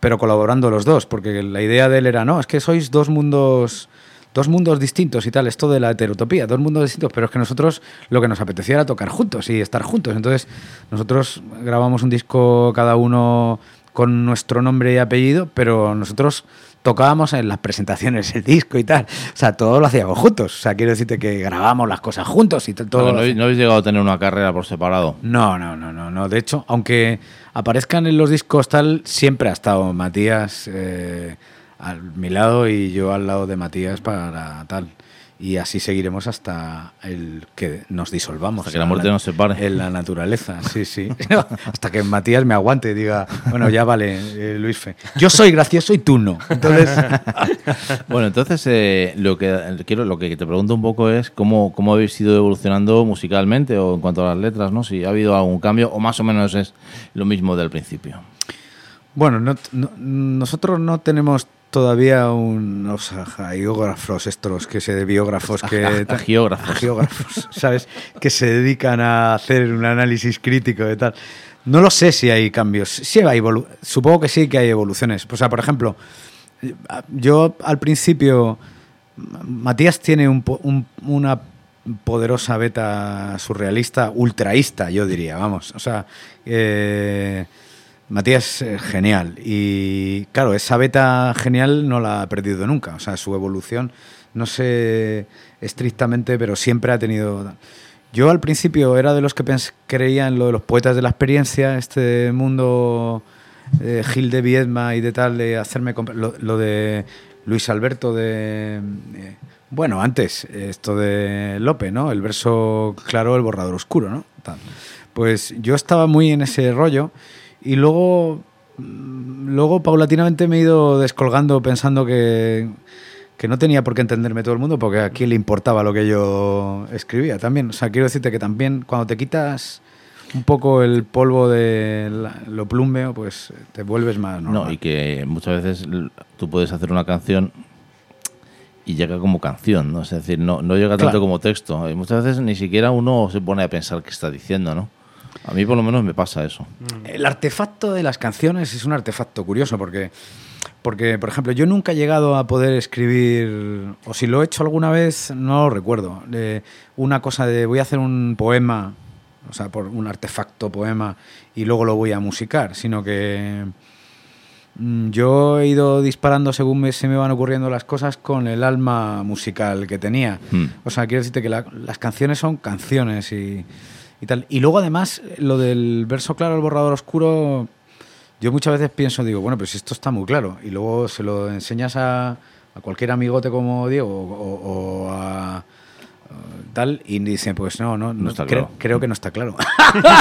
[SPEAKER 3] pero colaborando los dos, porque la idea de él era, no, es que sois dos mundos dos mundos distintos y tal, esto de la heterotopía, dos mundos distintos, pero es que nosotros lo que nos apetecía era tocar juntos y estar juntos. Entonces, nosotros grabamos un disco cada uno con nuestro nombre y apellido, pero nosotros tocábamos en las presentaciones el disco y tal. O sea, todo lo hacíamos juntos. O sea, quiero decirte que grabábamos las cosas juntos y todo.
[SPEAKER 1] Vale,
[SPEAKER 3] lo
[SPEAKER 1] ¿no, habéis, no habéis llegado a tener una carrera por separado?
[SPEAKER 3] no, no, no, no, no. De hecho, aunque aparezcan en los discos tal, siempre ha estado Matías eh, a mi lado y yo al lado de Matías para tal. Y así seguiremos hasta el que nos disolvamos.
[SPEAKER 1] Hasta que la muerte nos separe.
[SPEAKER 3] En la naturaleza, sí, sí. hasta que Matías me aguante y diga, bueno, ya vale, eh, Luis Fe. Yo soy gracioso y tú no. Entonces,
[SPEAKER 1] Bueno, entonces eh, lo que quiero, lo que te pregunto un poco es cómo, cómo habéis ido evolucionando musicalmente o en cuanto a las letras, ¿no? Si ha habido algún cambio o más o menos es lo mismo del principio.
[SPEAKER 3] Bueno, no- no- nosotros no tenemos todavía unos geógrafos estos que se de biógrafos que
[SPEAKER 1] Agiógrafos.
[SPEAKER 3] agiógrafos, ¿sabes? Que se dedican a hacer un análisis crítico de tal. No lo sé si hay cambios. Sí hay Supongo que sí que hay evoluciones. O sea, por ejemplo, yo al principio Matías tiene un- una poderosa beta surrealista, ultraísta, yo diría, vamos. O sea, eh, Matías es genial. Y claro, esa beta genial no la ha perdido nunca. O sea, su evolución, no sé estrictamente, pero siempre ha tenido. Yo al principio era de los que creía en lo de los poetas de la experiencia, este mundo eh, Gil de Viedma y de tal, de hacerme. Lo, lo de Luis Alberto de. eh, bueno, antes, esto de Lope, ¿no? El verso claro, el borrador oscuro, ¿no? Pues yo estaba muy en ese rollo y luego, luego paulatinamente me he ido descolgando pensando que, que no tenía por qué entenderme todo el mundo porque a quién le importaba lo que yo escribía también. O sea, quiero decirte que también cuando te quitas un poco el polvo de la- lo plúmbeo, pues te vuelves más normal.
[SPEAKER 1] No, y que muchas veces tú puedes hacer una canción y llega como canción, ¿no? Es decir, no, no llega tanto
[SPEAKER 3] Claro.
[SPEAKER 1] como texto. Y muchas veces ni siquiera uno se pone a pensar qué está diciendo, ¿no? A mí por lo menos me pasa eso.
[SPEAKER 3] El artefacto de las canciones es un artefacto curioso porque, porque, por ejemplo, yo nunca he llegado a poder escribir, o si lo he hecho alguna vez, no lo recuerdo, una cosa de voy a hacer un poema, o sea, por un artefacto poema, y luego lo voy a musicar, sino que mm, yo he ido disparando según me- se me van ocurriendo las cosas con el alma musical que tenía.
[SPEAKER 1] Hmm.
[SPEAKER 3] O sea, quiero decirte que la- las canciones son canciones y, y tal. Y luego, además, lo del verso claro, el borrador oscuro, yo muchas veces pienso, digo, bueno, pues esto está muy claro. Y luego se lo enseñas a, a cualquier amigote como Diego o, o a tal y dicen, pues no, no, no,
[SPEAKER 1] está claro.
[SPEAKER 3] creo que no está claro.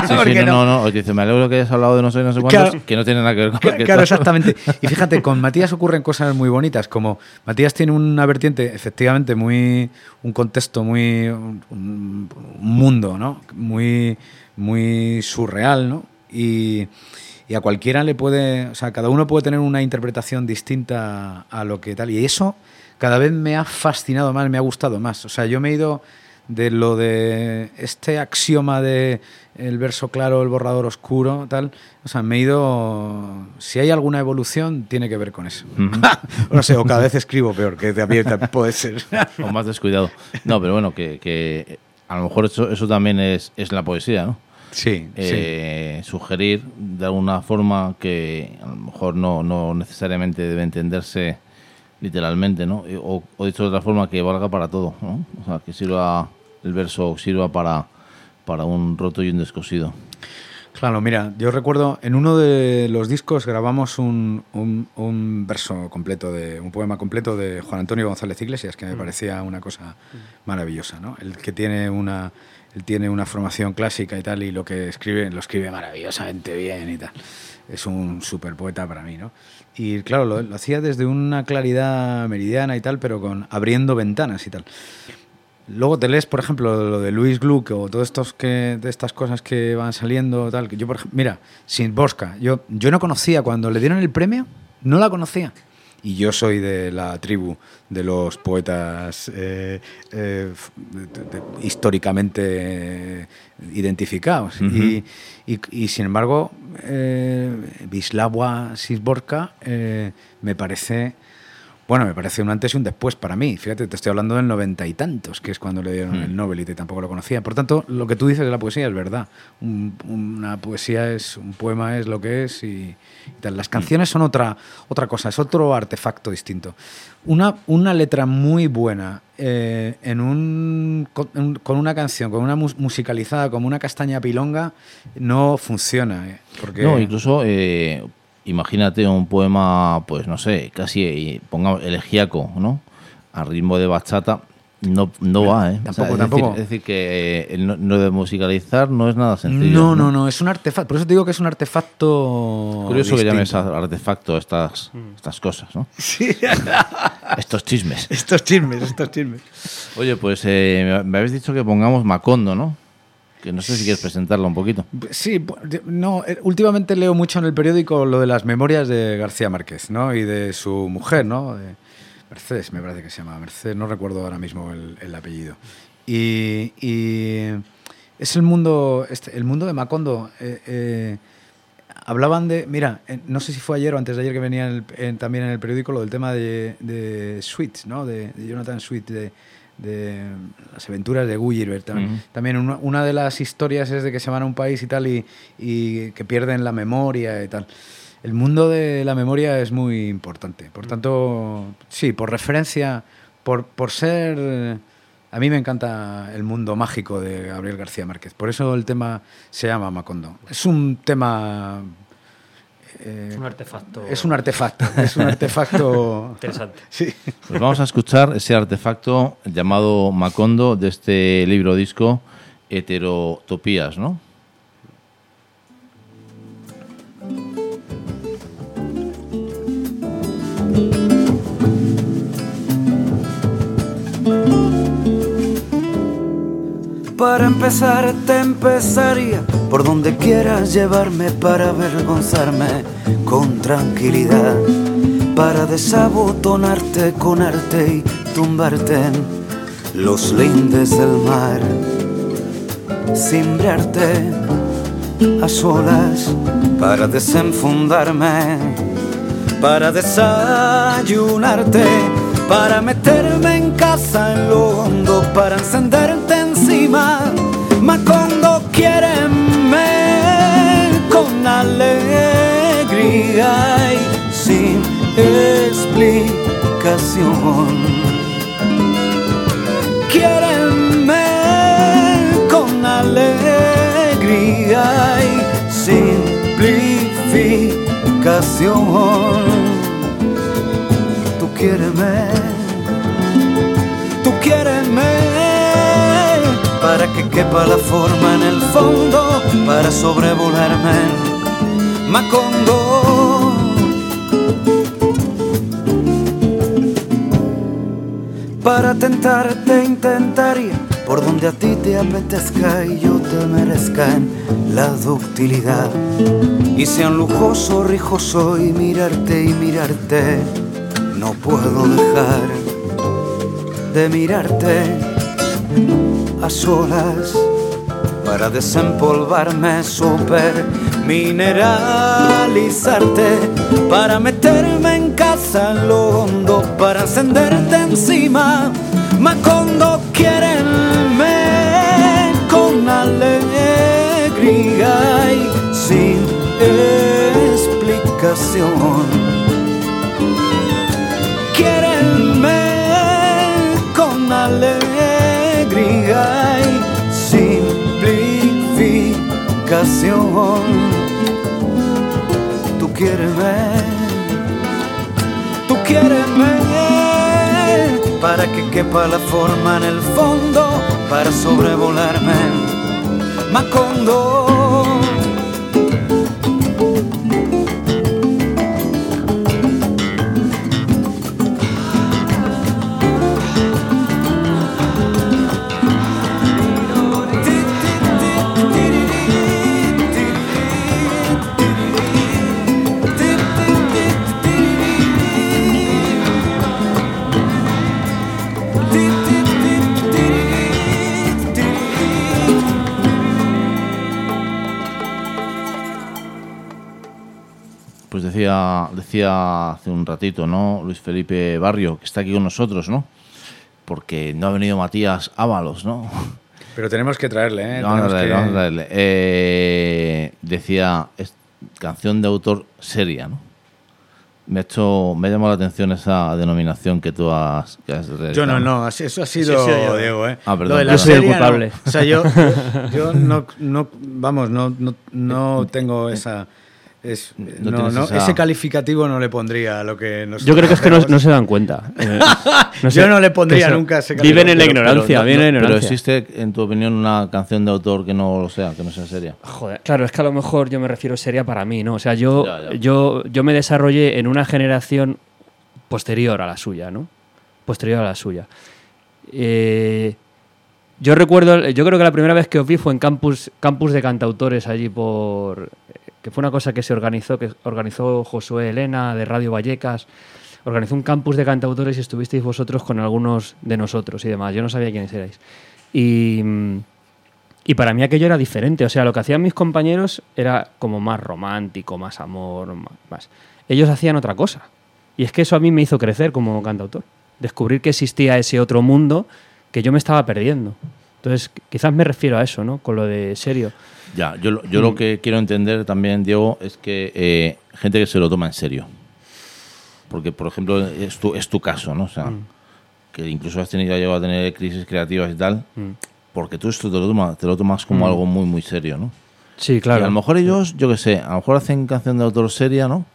[SPEAKER 1] Sí, sí, no, no, no. Oye, dice, me alegro que hayas hablado de no sé, no sé cuántos,
[SPEAKER 3] Claro.
[SPEAKER 1] que no tiene nada que ver con
[SPEAKER 3] Claro,
[SPEAKER 1] está-
[SPEAKER 3] exactamente. Y fíjate, con Matías ocurren cosas muy bonitas, como Matías tiene una vertiente, efectivamente, muy, un contexto muy, un, un mundo, ¿no? Muy, muy surreal, ¿no? Y, y a cualquiera le puede, o sea, cada uno puede tener una interpretación distinta a lo que tal. Y eso cada vez me ha fascinado más, me ha gustado más. O sea, yo me he ido de lo de este axioma de el verso claro, el borrador oscuro, tal. O sea, me he ido. Si hay alguna evolución, tiene que ver con eso. no sé, o cada vez escribo peor, que también puede ser.
[SPEAKER 1] O más descuidado. No, pero bueno, que, que a lo mejor eso, eso también es, es la poesía, ¿no?
[SPEAKER 3] Sí,
[SPEAKER 1] Eh, Sugerir de alguna forma que a lo mejor no, no necesariamente debe entenderse literalmente, ¿no? O, o dicho de otra forma, que valga para todo, ¿no? O sea, que sirva el verso sirva para, para un roto y un descosido.
[SPEAKER 3] Claro, mira, yo recuerdo en uno de los discos grabamos un, un- un verso completo, de un poema completo de Juan Antonio González Iglesias, que me parecía una cosa maravillosa, ¿no? El que tiene una, él tiene una formación clásica y tal, y lo que escribe, lo escribe maravillosamente bien y tal. Es un super poeta para mí, ¿no? Y claro, lo, hacía desde una claridad meridiana y tal, pero con abriendo ventanas y tal. Luego te lees, por ejemplo, lo de Luis Gluck o todas estas cosas que van saliendo, tal. Que yo, por mira, Sin Bosca, yo, yo no conocía, cuando le dieron el premio, no la conocía. Y yo soy de la tribu de los poetas eh, eh, f- de- de- históricamente eh, identificados. y, y- y, sin embargo, eh, Wisława Szymborska eh, me parece bueno, me parece un antes y un después para mí. Fíjate, te estoy hablando del noventa y tantos, que es cuando le dieron el Nobel y te- tampoco lo conocía. Por tanto, lo que tú dices de la poesía es verdad. Un- una poesía es, un poema es lo que es y, y tal. Las canciones son otra, otra cosa, es otro artefacto distinto. Una, una letra muy buena eh, en un, con, un- con una canción, con una mus- musicalizada como una castaña pilonga, no funciona. eh, porque
[SPEAKER 1] No, incluso eh, imagínate un poema, pues no sé, casi pongamos elegíaco, ¿no? A ritmo de bachata. No, no va, ¿eh?
[SPEAKER 3] Tampoco,
[SPEAKER 1] es
[SPEAKER 3] tampoco.
[SPEAKER 1] Decir, es decir, que eh, el no, no de musicalizar no es nada sencillo.
[SPEAKER 3] no, no, no, es un artefacto. Por eso te digo que es un artefacto.
[SPEAKER 1] Curioso que llames artefacto estas, estas cosas, ¿no?
[SPEAKER 3] Sí,
[SPEAKER 1] Estos chismes.
[SPEAKER 3] estos chismes, estos chismes.
[SPEAKER 1] Oye, pues eh, me habéis dicho que pongamos Macondo, ¿no? Que no sé si quieres presentarla un poquito.
[SPEAKER 3] Sí, no, eh, últimamente leo mucho en el periódico lo de las memorias de García Márquez, ¿no? Y de su mujer, ¿no? De Mercedes, me parece que se llama Mercedes, no recuerdo ahora mismo el, el apellido. Y, y es el mundo, este, el mundo de Macondo. eh, eh,
[SPEAKER 6] hablaban de, mira, no sé si fue ayer o antes de ayer que venía también en el periódico lo del tema de, de Sweet, ¿no? De, de Jonathan Sweet, de, de las aventuras de Gulliver. También, también una, una de las historias es de que se van a un país y tal y, y que pierden la memoria y tal. El mundo de la memoria es muy importante. Por tanto, sí, por referencia, por, por ser... A mí me encanta el mundo mágico de Gabriel García Márquez. Por eso el tema se llama Macondo. Es un tema... eh,
[SPEAKER 4] Es un artefacto.
[SPEAKER 6] es un artefacto. Es un artefacto...
[SPEAKER 4] Interesante.
[SPEAKER 6] Sí.
[SPEAKER 1] Pues vamos a escuchar ese artefacto llamado Macondo de este libro disco Heterotopías, ¿no?
[SPEAKER 3] Para empezar te empezaría por donde quieras llevarme para avergonzarme con tranquilidad, para desabotonarte con arte y tumbarte en los lindes del mar, cimbrarte a solas para desenfundarme, para desayunarte, para meterme en casa en lo hondo, para encenderte encima. Macondo, quiéreme con alegría y sin explicación. Quiéreme con alegría y simplificación. Quiéreme, tú quiéreme para que quepa la forma en el fondo, para sobrevolarme. Macondo. Para tentarte intentaría por donde a ti te apetezca y yo te merezca en la ductilidad. Y sea un lujoso, rijoso y mirarte y mirarte, no puedo dejar de mirarte a solas para desempolvarme super mineralizarte para meterme en casa en lo hondo para encenderte encima. Macondo quiérenme con alegría y sin explicación simplificación. Tú quiéreme, tú quiéreme para que quepa la forma en el fondo, para sobrevolarme. Macondo.
[SPEAKER 1] Decía, hace un ratito, ¿no? Luis Felipe Barrio, que está aquí con nosotros, ¿no? Porque no ha venido Matías Ábalos, ¿no?
[SPEAKER 6] Pero tenemos que traerle, ¿eh?
[SPEAKER 1] Vamos a traerle,
[SPEAKER 6] que-
[SPEAKER 1] vamos a traerle. Eh, decía, es canción de autor seria, ¿no? Me ha, hecho, me ha llamado la atención esa denominación que tú has, que has
[SPEAKER 6] Yo
[SPEAKER 1] realizado.
[SPEAKER 6] no, no, así- eso ha sido
[SPEAKER 4] Sí, sí, yo.
[SPEAKER 6] Diego, ¿eh?
[SPEAKER 1] Ah, perdón,
[SPEAKER 6] Lo de la
[SPEAKER 1] Yo
[SPEAKER 4] soy el
[SPEAKER 6] serie, no.
[SPEAKER 4] culpable.
[SPEAKER 6] O sea, yo, yo, yo no, no, vamos, no, no, no tengo esa... Es,
[SPEAKER 1] No
[SPEAKER 6] no,
[SPEAKER 1] tienes
[SPEAKER 6] no,
[SPEAKER 1] esa-
[SPEAKER 6] Ese calificativo no le pondría a lo que nos
[SPEAKER 4] Yo creo que es que no, no se dan cuenta. Eh, no sé.
[SPEAKER 6] Yo no le pondría
[SPEAKER 4] Eso.
[SPEAKER 6] nunca ese
[SPEAKER 4] Viven en la
[SPEAKER 6] calificativo,
[SPEAKER 4] ignorancia,
[SPEAKER 1] no-
[SPEAKER 4] viven en la
[SPEAKER 1] pero
[SPEAKER 4] ignorancia.
[SPEAKER 1] existe, en tu opinión, una canción de autor que no lo sea, que no sea seria.
[SPEAKER 4] Joder, claro, es que a lo mejor yo me refiero seria para mí, ¿no? O sea, yo,
[SPEAKER 1] Ya, ya.
[SPEAKER 4] yo, yo me desarrollé en una generación posterior a la suya, ¿no? Posterior a la suya. Eh, yo recuerdo, yo creo que la primera vez que os vi fue en campus, campus de cantautores allí por. Que fue una cosa que se organizó, que organizó Josué Elena de Radio Vallecas. Organizó un campus de cantautores y estuvisteis vosotros con algunos de nosotros y demás. Yo no sabía quiénes erais. Y. mm, Y para mí aquello era diferente. O sea, lo que hacían mis compañeros era como más romántico, más amor, más. Ellos hacían otra cosa. Y es que eso a mí me hizo crecer como cantautor. Descubrir que existía ese otro mundo que yo me estaba perdiendo. Entonces, qu- quizás me refiero a eso, ¿no? Con lo de serio.
[SPEAKER 1] Ya, yo, lo- yo
[SPEAKER 4] Mm.
[SPEAKER 1] lo que quiero entender también, Diego, es que eh, gente que se lo toma en serio. Porque, por ejemplo, es tu, es tu caso, ¿no? O sea,
[SPEAKER 4] Mm.
[SPEAKER 1] que incluso has tenido, llegado a tener crisis creativas y tal,
[SPEAKER 4] Mm.
[SPEAKER 1] porque tú esto te lo, toma- te lo tomas como
[SPEAKER 4] Mm.
[SPEAKER 1] algo muy, muy serio, ¿no?
[SPEAKER 4] Sí,
[SPEAKER 1] Y
[SPEAKER 4] claro.
[SPEAKER 1] a lo mejor ellos, yo qué sé, a lo mejor hacen canción de autor seria, ¿no?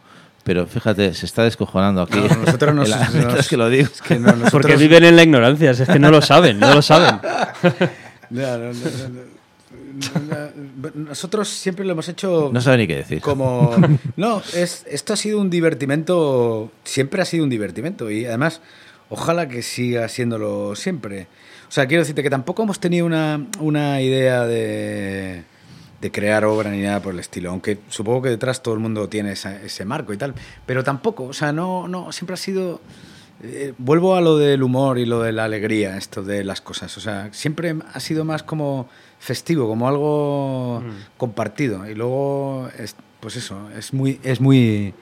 [SPEAKER 1] Pero fíjate, se está descojonando aquí.
[SPEAKER 3] No, nosotros nos-
[SPEAKER 1] la-
[SPEAKER 3] nos-
[SPEAKER 1] que lo digo.
[SPEAKER 3] Es que no, nosotros-
[SPEAKER 4] Porque viven en la ignorancia, es que no lo saben, no lo saben.
[SPEAKER 3] Ya, no, no, no, no, no. Nosotros siempre lo hemos hecho
[SPEAKER 1] No sabe ni qué decir.
[SPEAKER 3] como... No, es, esto ha sido un divertimento, siempre ha sido un divertimento y además ojalá que siga siéndolo siempre. O sea, quiero decirte que tampoco hemos tenido una, una idea de, de crear obra ni nada por el estilo, aunque supongo que detrás todo el mundo tiene esa- ese marco y tal, pero tampoco, o sea, no, no siempre ha sido... eh, vuelvo a lo del humor y lo de la alegría, esto de las cosas. O sea, siempre ha sido más como festivo, como algo compartido. Y luego, es, pues eso, es muy, es muy,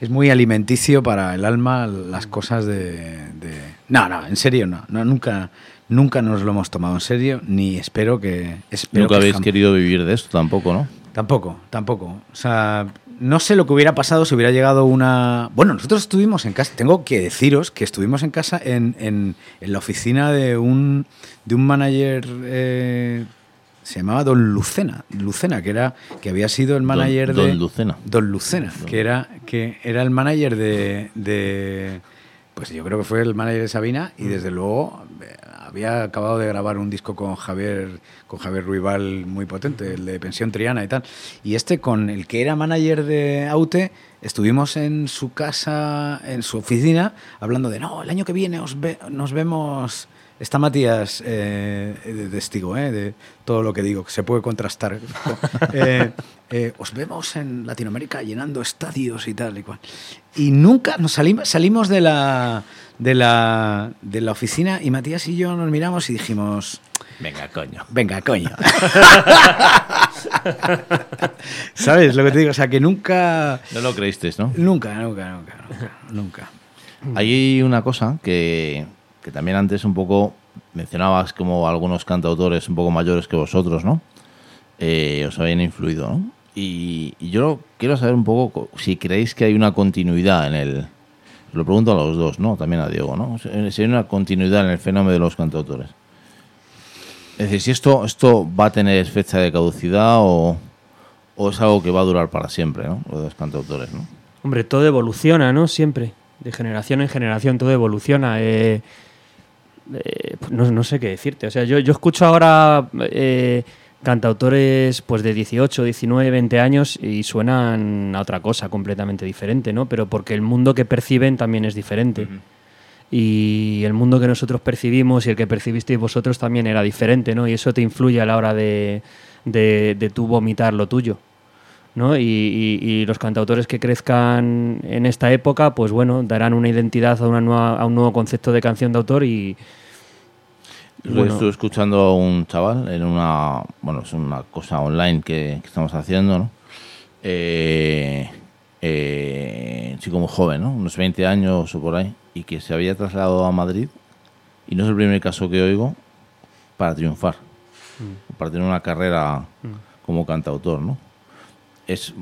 [SPEAKER 3] es muy alimenticio para el alma las cosas de, de- No, no, en serio no. no nunca, nunca nos lo hemos tomado en serio, ni espero que. Espero
[SPEAKER 1] Nunca
[SPEAKER 3] que
[SPEAKER 1] habéis querido vivir de esto tampoco, ¿no?
[SPEAKER 3] Tampoco, tampoco. O sea, no sé lo que hubiera pasado si hubiera llegado una... Bueno, nosotros estuvimos en casa, tengo que deciros que estuvimos en casa en, en- en la oficina de un, de un manager, eh, se llamaba Don Lucena, Lucena, que, era, que había sido el manager
[SPEAKER 1] Don
[SPEAKER 3] de...
[SPEAKER 1] Lucena.
[SPEAKER 3] Don Lucena, que era, que era el manager de, de- Pues yo creo que fue el manager de Sabina y desde luego había acabado de grabar un disco con Javier, con Javier Ruibal muy potente, el de Pensión Triana y tal. Y este con el que era manager de Aute, estuvimos en su casa, en su oficina, hablando de, no, el año que viene os ve- nos vemos... Está Matías eh, de testigo eh, de todo lo que digo, que se puede contrastar. Eh, eh, os vemos en Latinoamérica llenando estadios y tal y cual. Y nunca nos salimos, salimos de la, de, la, de la oficina y Matías y yo nos miramos y dijimos,
[SPEAKER 1] Venga, coño.
[SPEAKER 3] venga, coño. ¿Sabes lo que te digo? O sea, que nunca,
[SPEAKER 1] No lo creísteis, ¿no?
[SPEAKER 3] nunca, nunca, nunca, nunca, nunca.
[SPEAKER 1] Hay una cosa que, que también antes un poco mencionabas como algunos cantautores un poco mayores que vosotros, ¿no? Eh, os habían influido, ¿no? Y, y yo quiero saber un poco co- si creéis que hay una continuidad en el... Lo pregunto a los dos, ¿no? También a Diego, ¿no? Si hay una continuidad en el fenómeno de los cantautores. Es decir, si esto, esto va a tener fecha de caducidad o, o es algo que va a durar para siempre, ¿no? Lo de los cantautores, ¿no?
[SPEAKER 4] Hombre, todo evoluciona, ¿no? Siempre. De generación en generación todo evoluciona. Eh, eh, pues no, no sé qué decirte. O sea, yo, yo escucho ahora eh, cantautores pues de 18, 19, 20 años y suenan a otra cosa completamente diferente, ¿no? Pero porque el mundo que perciben también es diferente. Y el mundo que nosotros percibimos y el que percibisteis vosotros también era diferente, ¿no? Y eso te influye a la hora de, de, de tú vomitar lo tuyo. ¿no? Y, y- y los cantautores que crezcan en esta época, pues bueno, darán una identidad a, una nueva, a un nuevo concepto de canción de autor y...
[SPEAKER 1] Lo
[SPEAKER 4] bueno,
[SPEAKER 1] estuve escuchando a un chaval en una, bueno, es una cosa online que, que estamos haciendo, ¿no? Eh, eh, un chico muy joven, ¿no? Unos 20 años o por ahí, y que se había trasladado a Madrid, y no es el primer caso que oigo, para triunfar, para tener una carrera como cantautor, ¿no? Es,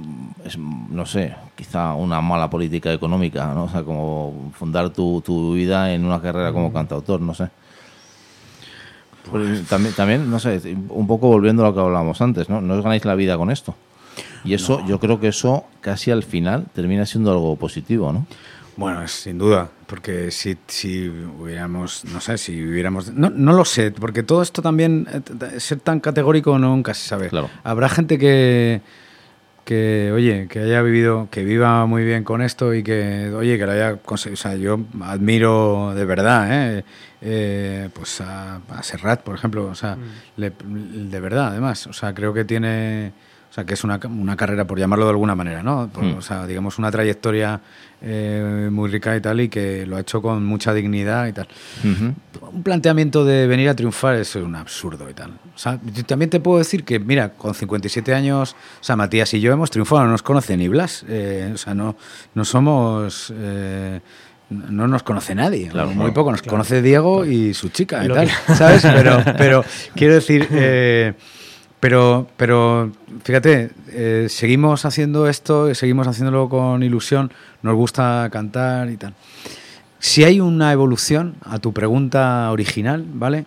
[SPEAKER 1] es, no sé, quizá una mala política económica, ¿no? O sea, como fundar tu, tu vida en una carrera como cantautor, no sé. Pues también, también, no sé, un poco volviendo a lo que hablábamos antes, ¿no? No os ganáis la vida con esto. Y eso, yo creo que eso casi al final termina siendo algo positivo, ¿no?
[SPEAKER 3] Bueno, sin duda, porque si, si hubiéramos, no sé, si viviéramos... No, no lo sé, porque todo esto también, eh, ser tan categórico nunca se sabe.
[SPEAKER 1] Claro.
[SPEAKER 3] Habrá gente que, que, oye, que haya vivido, que viva muy bien con esto y que, oye, que lo haya conseguido. O sea, yo admiro de verdad, ¿eh? Eh, pues a, a Serrat, por ejemplo, o sea, le- de verdad, además. O sea, creo que tiene O sea, que es una, una carrera, por llamarlo de alguna manera, ¿no? Por-
[SPEAKER 1] Mm.
[SPEAKER 3] O sea, digamos, una trayectoria eh, muy rica y tal, y que lo ha hecho con mucha dignidad y tal. Un planteamiento de venir a triunfar es un absurdo y tal. O sea, yo también te puedo decir que, mira, con 57 años, o sea, Matías y yo hemos triunfado, no nos conoce ni Blas. eh, o sea, no, no somos... eh, no nos conoce nadie,
[SPEAKER 1] Claro,
[SPEAKER 3] muy poco. Nos conoce Diego y su chica y tal,
[SPEAKER 4] que-
[SPEAKER 3] ¿sabes? Pero, pero quiero decir, eh, pero, pero fíjate, eh, seguimos haciendo esto, seguimos haciéndolo con ilusión, nos gusta cantar y tal. Si hay una evolución a tu pregunta original, ¿vale?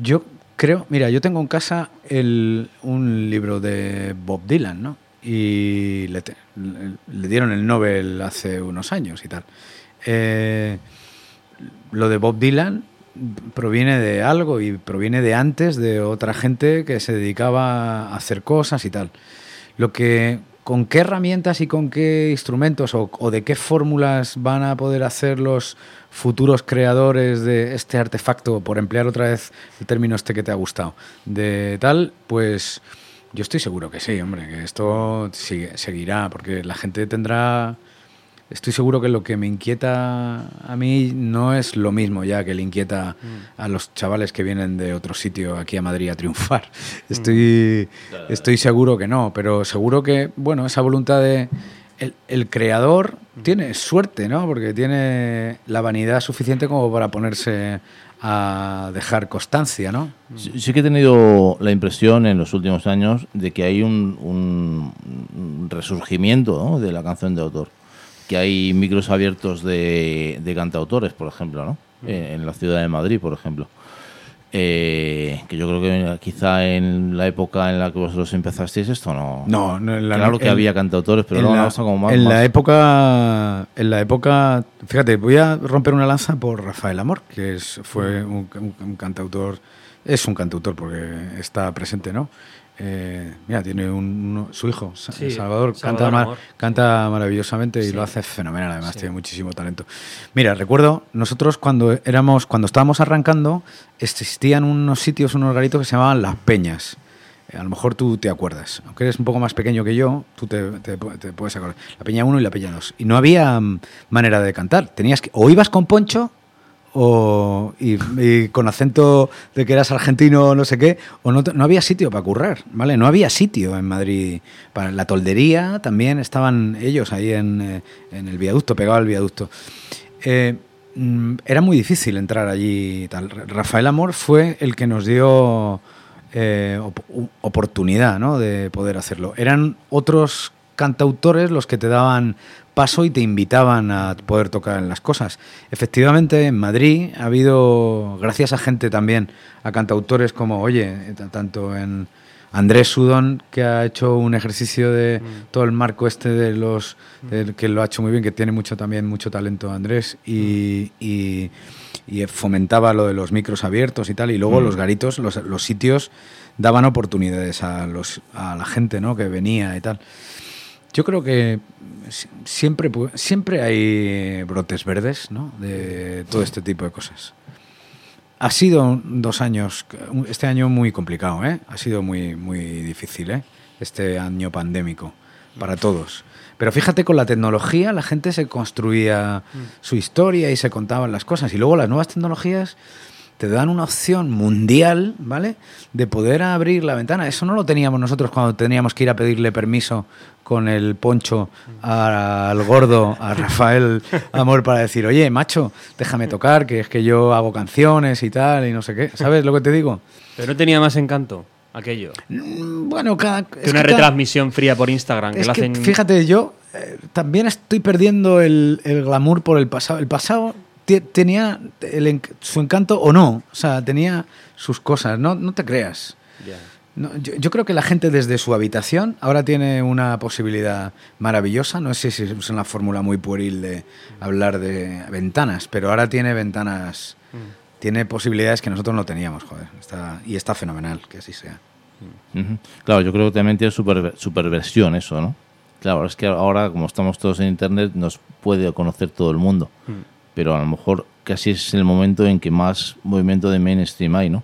[SPEAKER 3] Yo creo, mira, yo tengo en casa el, un libro de Bob Dylan, ¿no? Y le, le dieron el Nobel hace unos años y tal. Eh, lo de Bob Dylan proviene de algo y proviene de antes de otra gente que se dedicaba a hacer cosas y tal. Lo que con qué herramientas y con qué instrumentos o, de qué fórmulas van a poder hacer los futuros creadores de este artefacto, por emplear otra vez el término este que te ha gustado, de tal, pues yo estoy seguro que sí, hombre, que esto seguirá, porque la gente tendrá Estoy seguro que lo que me inquieta a mí no es lo mismo ya que le inquieta a los chavales que vienen de otro sitio aquí a Madrid a triunfar. Estoy, estoy seguro que no, pero seguro que, bueno, esa voluntad de... El, el creador tiene suerte, ¿no? Porque tiene la vanidad suficiente como para ponerse a dejar constancia, ¿no?
[SPEAKER 1] Sí, sí que he tenido la impresión en los últimos años de que hay un, un- un resurgimiento ¿no? de la canción de autor. Que hay micros abiertos de, de cantautores, por ejemplo, ¿no? Eh, en la ciudad de Madrid, por ejemplo. Eh, que yo creo que quizá en la época en la que vosotros empezasteis esto no...
[SPEAKER 3] No, no, en la-
[SPEAKER 1] claro que
[SPEAKER 3] en-
[SPEAKER 1] había cantautores, pero luego
[SPEAKER 3] la,
[SPEAKER 1] como más...
[SPEAKER 3] en la época en la época fíjate voy a romper una lanza por Rafael Amor que es fue un, un- un cantautor es un cantautor porque está presente no Eh, mira tiene un, su hijo
[SPEAKER 4] Sí,
[SPEAKER 3] Salvador, canta
[SPEAKER 4] Salvador
[SPEAKER 3] canta maravillosamente y
[SPEAKER 4] Sí.
[SPEAKER 3] lo hace fenomenal además
[SPEAKER 4] Sí.
[SPEAKER 3] tiene muchísimo talento mira recuerdo nosotros cuando éramos cuando estábamos arrancando existían unos sitios unos garitos que se llamaban las peñas eh, A lo mejor tú te acuerdas. Aunque eres un poco más pequeño que yo, tú te, te pu- te puedes acordar. La Peña 1 y la Peña 2. Y no había mm, manera de cantar. Tenías que, o ibas con poncho o, y, con acento de que eras argentino no sé qué, o no, no había sitio para currar, ¿vale? No había sitio en Madrid. Para la toldería también estaban ellos ahí en, eh, en el viaducto, pegado al viaducto. Eh, mm, era muy difícil entrar allí tal. Rafael Amor fue el que nos dio eh, oportunidad ¿no? de poder hacerlo. Eran otros cantautores los que te daban paso y te invitaban a poder tocar en las cosas. Efectivamente, en Madrid ha habido, gracias a gente también, a cantautores como, oye, t- tanto en Andrés Sudón, que ha hecho un ejercicio de todo el marco este de los, del- que lo ha hecho muy bien, que tiene mucho también mucho talento Andrés, y, y- y fomentaba lo de los micros abiertos y tal, y luego los garitos, los, los sitios daban oportunidades a, los, a la gente ¿no? que venía y tal. Yo creo que si- siempre, siempre hay brotes verdes ¿no? de todo este tipo de cosas. Ha sido dos años, este año muy complicado, ¿eh? ha sido muy, muy difícil, ¿eh? este año pandémico, para todos. Pero fíjate, con la tecnología la gente se construía su historia y se contaban las cosas. Y luego las nuevas tecnologías te dan una opción mundial, ¿vale? De poder abrir la ventana. Eso no lo teníamos nosotros cuando teníamos que ir a pedirle permiso con el poncho al gordo, a Rafael Amor, para decir, oye, macho, déjame tocar, que es que yo hago canciones y tal, y no sé qué. ¿Sabes lo que te digo?
[SPEAKER 4] Pero no tenía más encanto aquello.
[SPEAKER 3] Mm, Bueno, cada...
[SPEAKER 4] Que una
[SPEAKER 3] que cada-
[SPEAKER 4] retransmisión fría por Instagram, que
[SPEAKER 3] es
[SPEAKER 4] lo
[SPEAKER 3] que,
[SPEAKER 4] hacen...
[SPEAKER 3] fíjate, yo eh, también estoy perdiendo el, el glamour por el pasado. El pasado tenía el enc- su encanto o no, o sea, tenía sus cosas, no, no te creas. No, yo, yo creo que la gente desde su habitación ahora tiene una posibilidad maravillosa. No sé si es una fórmula muy pueril de hablar de ventanas, pero ahora tiene ventanas, tiene posibilidades que nosotros no teníamos, joder. Está, y está fenomenal que así sea.
[SPEAKER 1] Ujú. Claro, yo creo que también tiene superver- superversión eso, ¿no? Claro, es que ahora, como estamos todos en Internet, nos puede conocer todo el mundo. Pero a lo mejor casi es el momento en que más movimiento de mainstream hay, ¿no?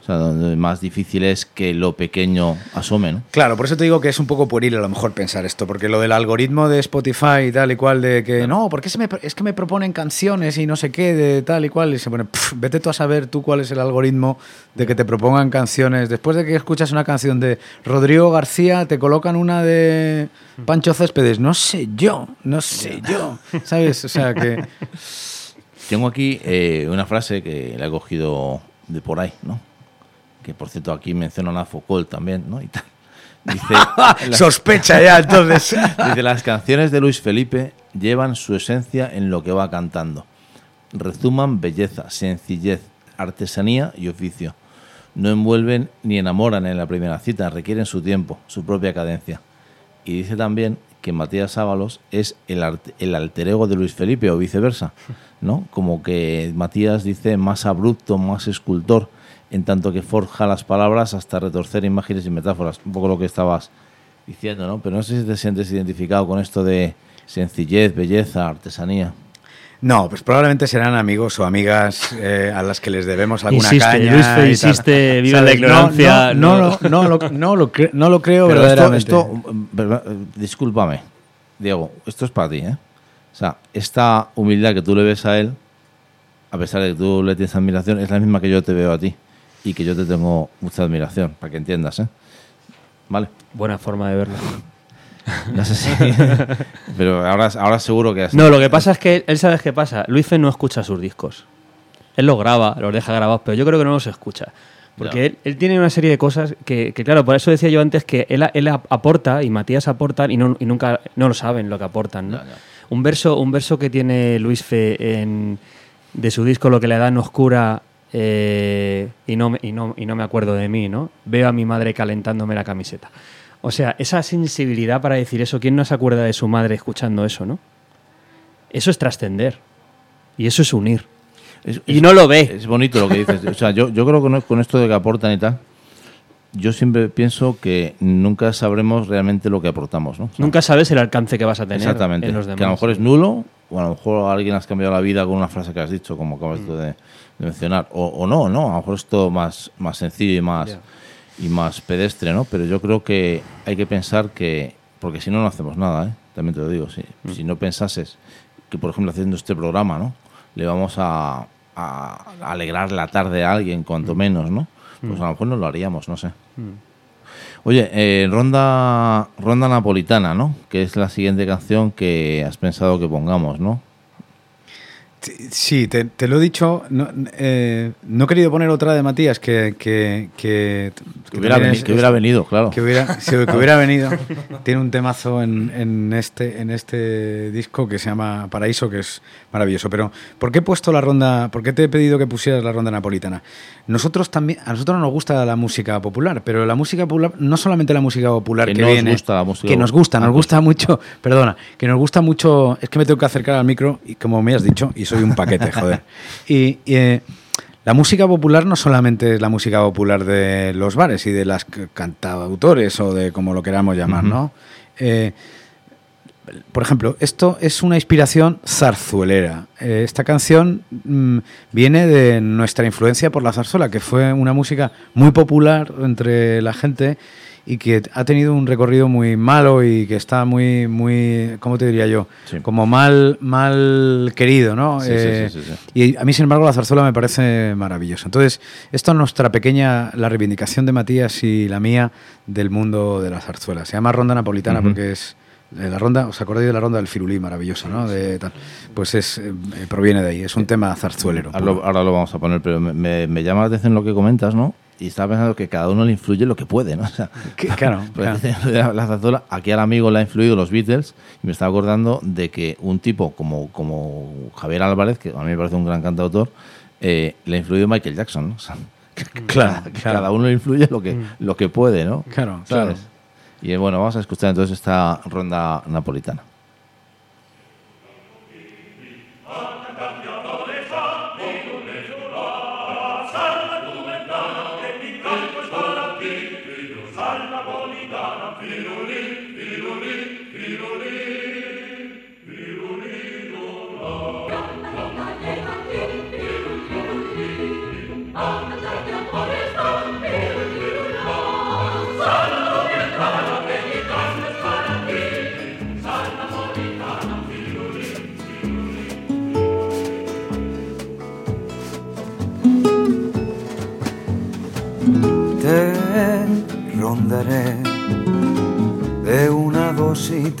[SPEAKER 1] O sea, donde más difícil es que lo pequeño asome, ¿no?
[SPEAKER 3] Claro, por eso te digo que es un poco pueril a lo mejor pensar esto, porque lo del algoritmo de Spotify y tal y cual, de que no, porque se me, es que me proponen canciones y no sé qué, de tal y cual, y se pone, "Pff, vete tú a saber tú cuál es el algoritmo de que te propongan canciones. Después de que escuchas una canción de Rodrigo García, te colocan una de Pancho Céspedes. No sé yo, no sé yo, ¿sabes? O sea que.
[SPEAKER 1] Tengo aquí eh, una frase que la he cogido de por ahí, ¿no? Que por cierto aquí mencionan a Foucault también, ¿no? Y tal. Dice, las,
[SPEAKER 3] Sospecha ya, entonces.
[SPEAKER 1] dice, las canciones de Luis Felipe llevan su esencia en lo que va cantando. Rezuman belleza, sencillez, artesanía y oficio. No envuelven ni enamoran en la primera cita, requieren su tiempo, su propia cadencia. Y dice también que Matías Ábalos es el, el alter ego de Luis Felipe o viceversa, ¿no? Como que Matías dice más abrupto, más escultor, en tanto que forja las palabras hasta retorcer imágenes y metáforas. Un poco lo que estabas diciendo, ¿no? Pero no sé si te sientes identificado con esto de sencillez, belleza, artesanía.
[SPEAKER 3] No, pues probablemente serán amigos o amigas eh, a las que les debemos alguna
[SPEAKER 4] Insiste,
[SPEAKER 3] caña.
[SPEAKER 4] Luis
[SPEAKER 3] y tal.
[SPEAKER 4] insiste, vive en la ignorancia,
[SPEAKER 3] No, no,
[SPEAKER 4] no.
[SPEAKER 3] no, no, lo, no, lo, cre- no lo creo
[SPEAKER 1] Pero esto,
[SPEAKER 3] verdaderamente.
[SPEAKER 1] esto, verdad, eh, discúlpame, Diego, esto es para ti, ¿eh? O sea, esta humildad que tú le ves a él, a pesar de que tú le tienes admiración, es la misma que yo te veo a ti y que yo te tengo mucha admiración, para que entiendas, ¿eh? Vale.
[SPEAKER 4] Buena forma de verlo.
[SPEAKER 1] No sé si. Pero ahora, ahora seguro que has-
[SPEAKER 4] No, lo que pasa es que él sabes qué pasa. Luis Fe no escucha sus discos. Él los graba, los deja grabados, pero yo creo que no los escucha. Porque él, él tiene una serie de cosas que, que, claro, por eso decía yo antes que él, él ap- aporta y Matías aportan y, no, y nunca no lo saben lo que aportan. ¿no? Un, verso, un verso que tiene Luis Fe en, de su disco Lo que le da en oscura eh, y, no, me- y, no, y no me acuerdo de mí, ¿no? Veo a mi madre calentándome la camiseta. O sea, esa sensibilidad para decir eso, ¿quién no se acuerda de su madre escuchando eso, no? Eso es trascender. Y eso es unir.
[SPEAKER 1] Es-
[SPEAKER 4] Y
[SPEAKER 1] es-
[SPEAKER 4] no lo ve.
[SPEAKER 1] Es bonito lo que dices. O sea, yo, yo creo que no- con esto de que aportan y tal, yo siempre pienso que nunca sabremos realmente lo que aportamos, ¿no? O sea,
[SPEAKER 4] Nunca sabes el alcance que vas a tener
[SPEAKER 1] Exactamente.
[SPEAKER 4] en los demás.
[SPEAKER 1] Que a lo mejor es nulo, o a lo mejor alguien has cambiado la vida con una frase que has dicho, como acabas tú de, de mencionar. O, o no, ¿no? A lo mejor es todo más, más sencillo y más. Y más pedestre, ¿no? Pero yo creo que hay que pensar que. Porque si no, no hacemos nada, ¿eh? También te lo digo. Si, si no pensases que, por ejemplo, haciendo este programa, ¿no? Le vamos a, a alegrar la tarde a alguien, cuanto menos, ¿no? Pues a lo mejor no lo haríamos, no sé. Oye, eh, ronda, ronda napolitana, ¿no? Que es la siguiente canción que has pensado que pongamos, ¿no?
[SPEAKER 3] Sí, te, te lo he dicho. No, eh, no he querido poner otra de Matías que. que, que,
[SPEAKER 1] Que hubiera,
[SPEAKER 3] también
[SPEAKER 1] veni-
[SPEAKER 3] es-
[SPEAKER 1] que hubiera venido, claro.
[SPEAKER 3] Que hubiera, sí, que hubiera venido. Tiene un temazo en, en este, en este disco que se llama Paraíso, que es maravilloso. Pero, ¿por qué he puesto la ronda? ¿Por qué te he pedido que pusieras la ronda napolitana? Nosotros también, a nosotros nos gusta la música popular, pero la música popular, no solamente la música popular
[SPEAKER 1] Que
[SPEAKER 3] viene,
[SPEAKER 1] gusta la música
[SPEAKER 3] que nos gusta,
[SPEAKER 1] Ah,
[SPEAKER 3] nos
[SPEAKER 1] pues.
[SPEAKER 3] gusta mucho, perdona, que nos gusta mucho, es que me tengo que acercar al micro y como me has dicho, y soy un paquete, joder. Y, y, eh, la música popular no solamente es la música popular de los bares y de las cantautores o de como lo queramos llamar, ¿no? Eh, por ejemplo, esto es una inspiración zarzuelera. Eh, esta canción mm, viene de nuestra influencia por la zarzuela, que fue una música muy popular entre la gente y que ha tenido un recorrido muy malo y que está muy, muy, ¿cómo te diría yo?
[SPEAKER 1] Sí.
[SPEAKER 3] Como mal, mal querido, ¿no?
[SPEAKER 1] Sí,
[SPEAKER 3] Eh,
[SPEAKER 1] sí.
[SPEAKER 3] Y a mí, sin embargo, la zarzuela me parece maravillosa. Entonces, esto es nuestra pequeña, la reivindicación de Matías y la mía del mundo de la zarzuela. Se llama Ronda Napolitana porque es eh, la ronda, ¿os acordáis de la ronda del firulí maravillosa, ¿no? De tal. Pues es, eh, eh, proviene de ahí, es un tema zarzuelero.
[SPEAKER 1] Ahora lo,
[SPEAKER 3] puro.
[SPEAKER 1] ahora lo vamos a poner, pero me, me- me llama la atención lo que comentas, ¿no? Y estaba pensando que cada uno le influye lo que puede, ¿no? O sea,
[SPEAKER 3] claro,
[SPEAKER 1] Pues
[SPEAKER 3] claro.
[SPEAKER 1] la, la zarzuela, aquí al amigo le ha influido los Beatles y me estaba acordando de que un tipo como, como Javier Álvarez, que a mí me parece un gran cantautor, eh, le ha influido Michael Jackson, ¿no? O sea,
[SPEAKER 3] Claro.
[SPEAKER 1] Cada uno le influye lo que, lo que puede, ¿no?
[SPEAKER 3] Claro,
[SPEAKER 1] ¿Sabes?
[SPEAKER 3] claro.
[SPEAKER 1] Y bueno, vamos a escuchar entonces esta ronda napolitana.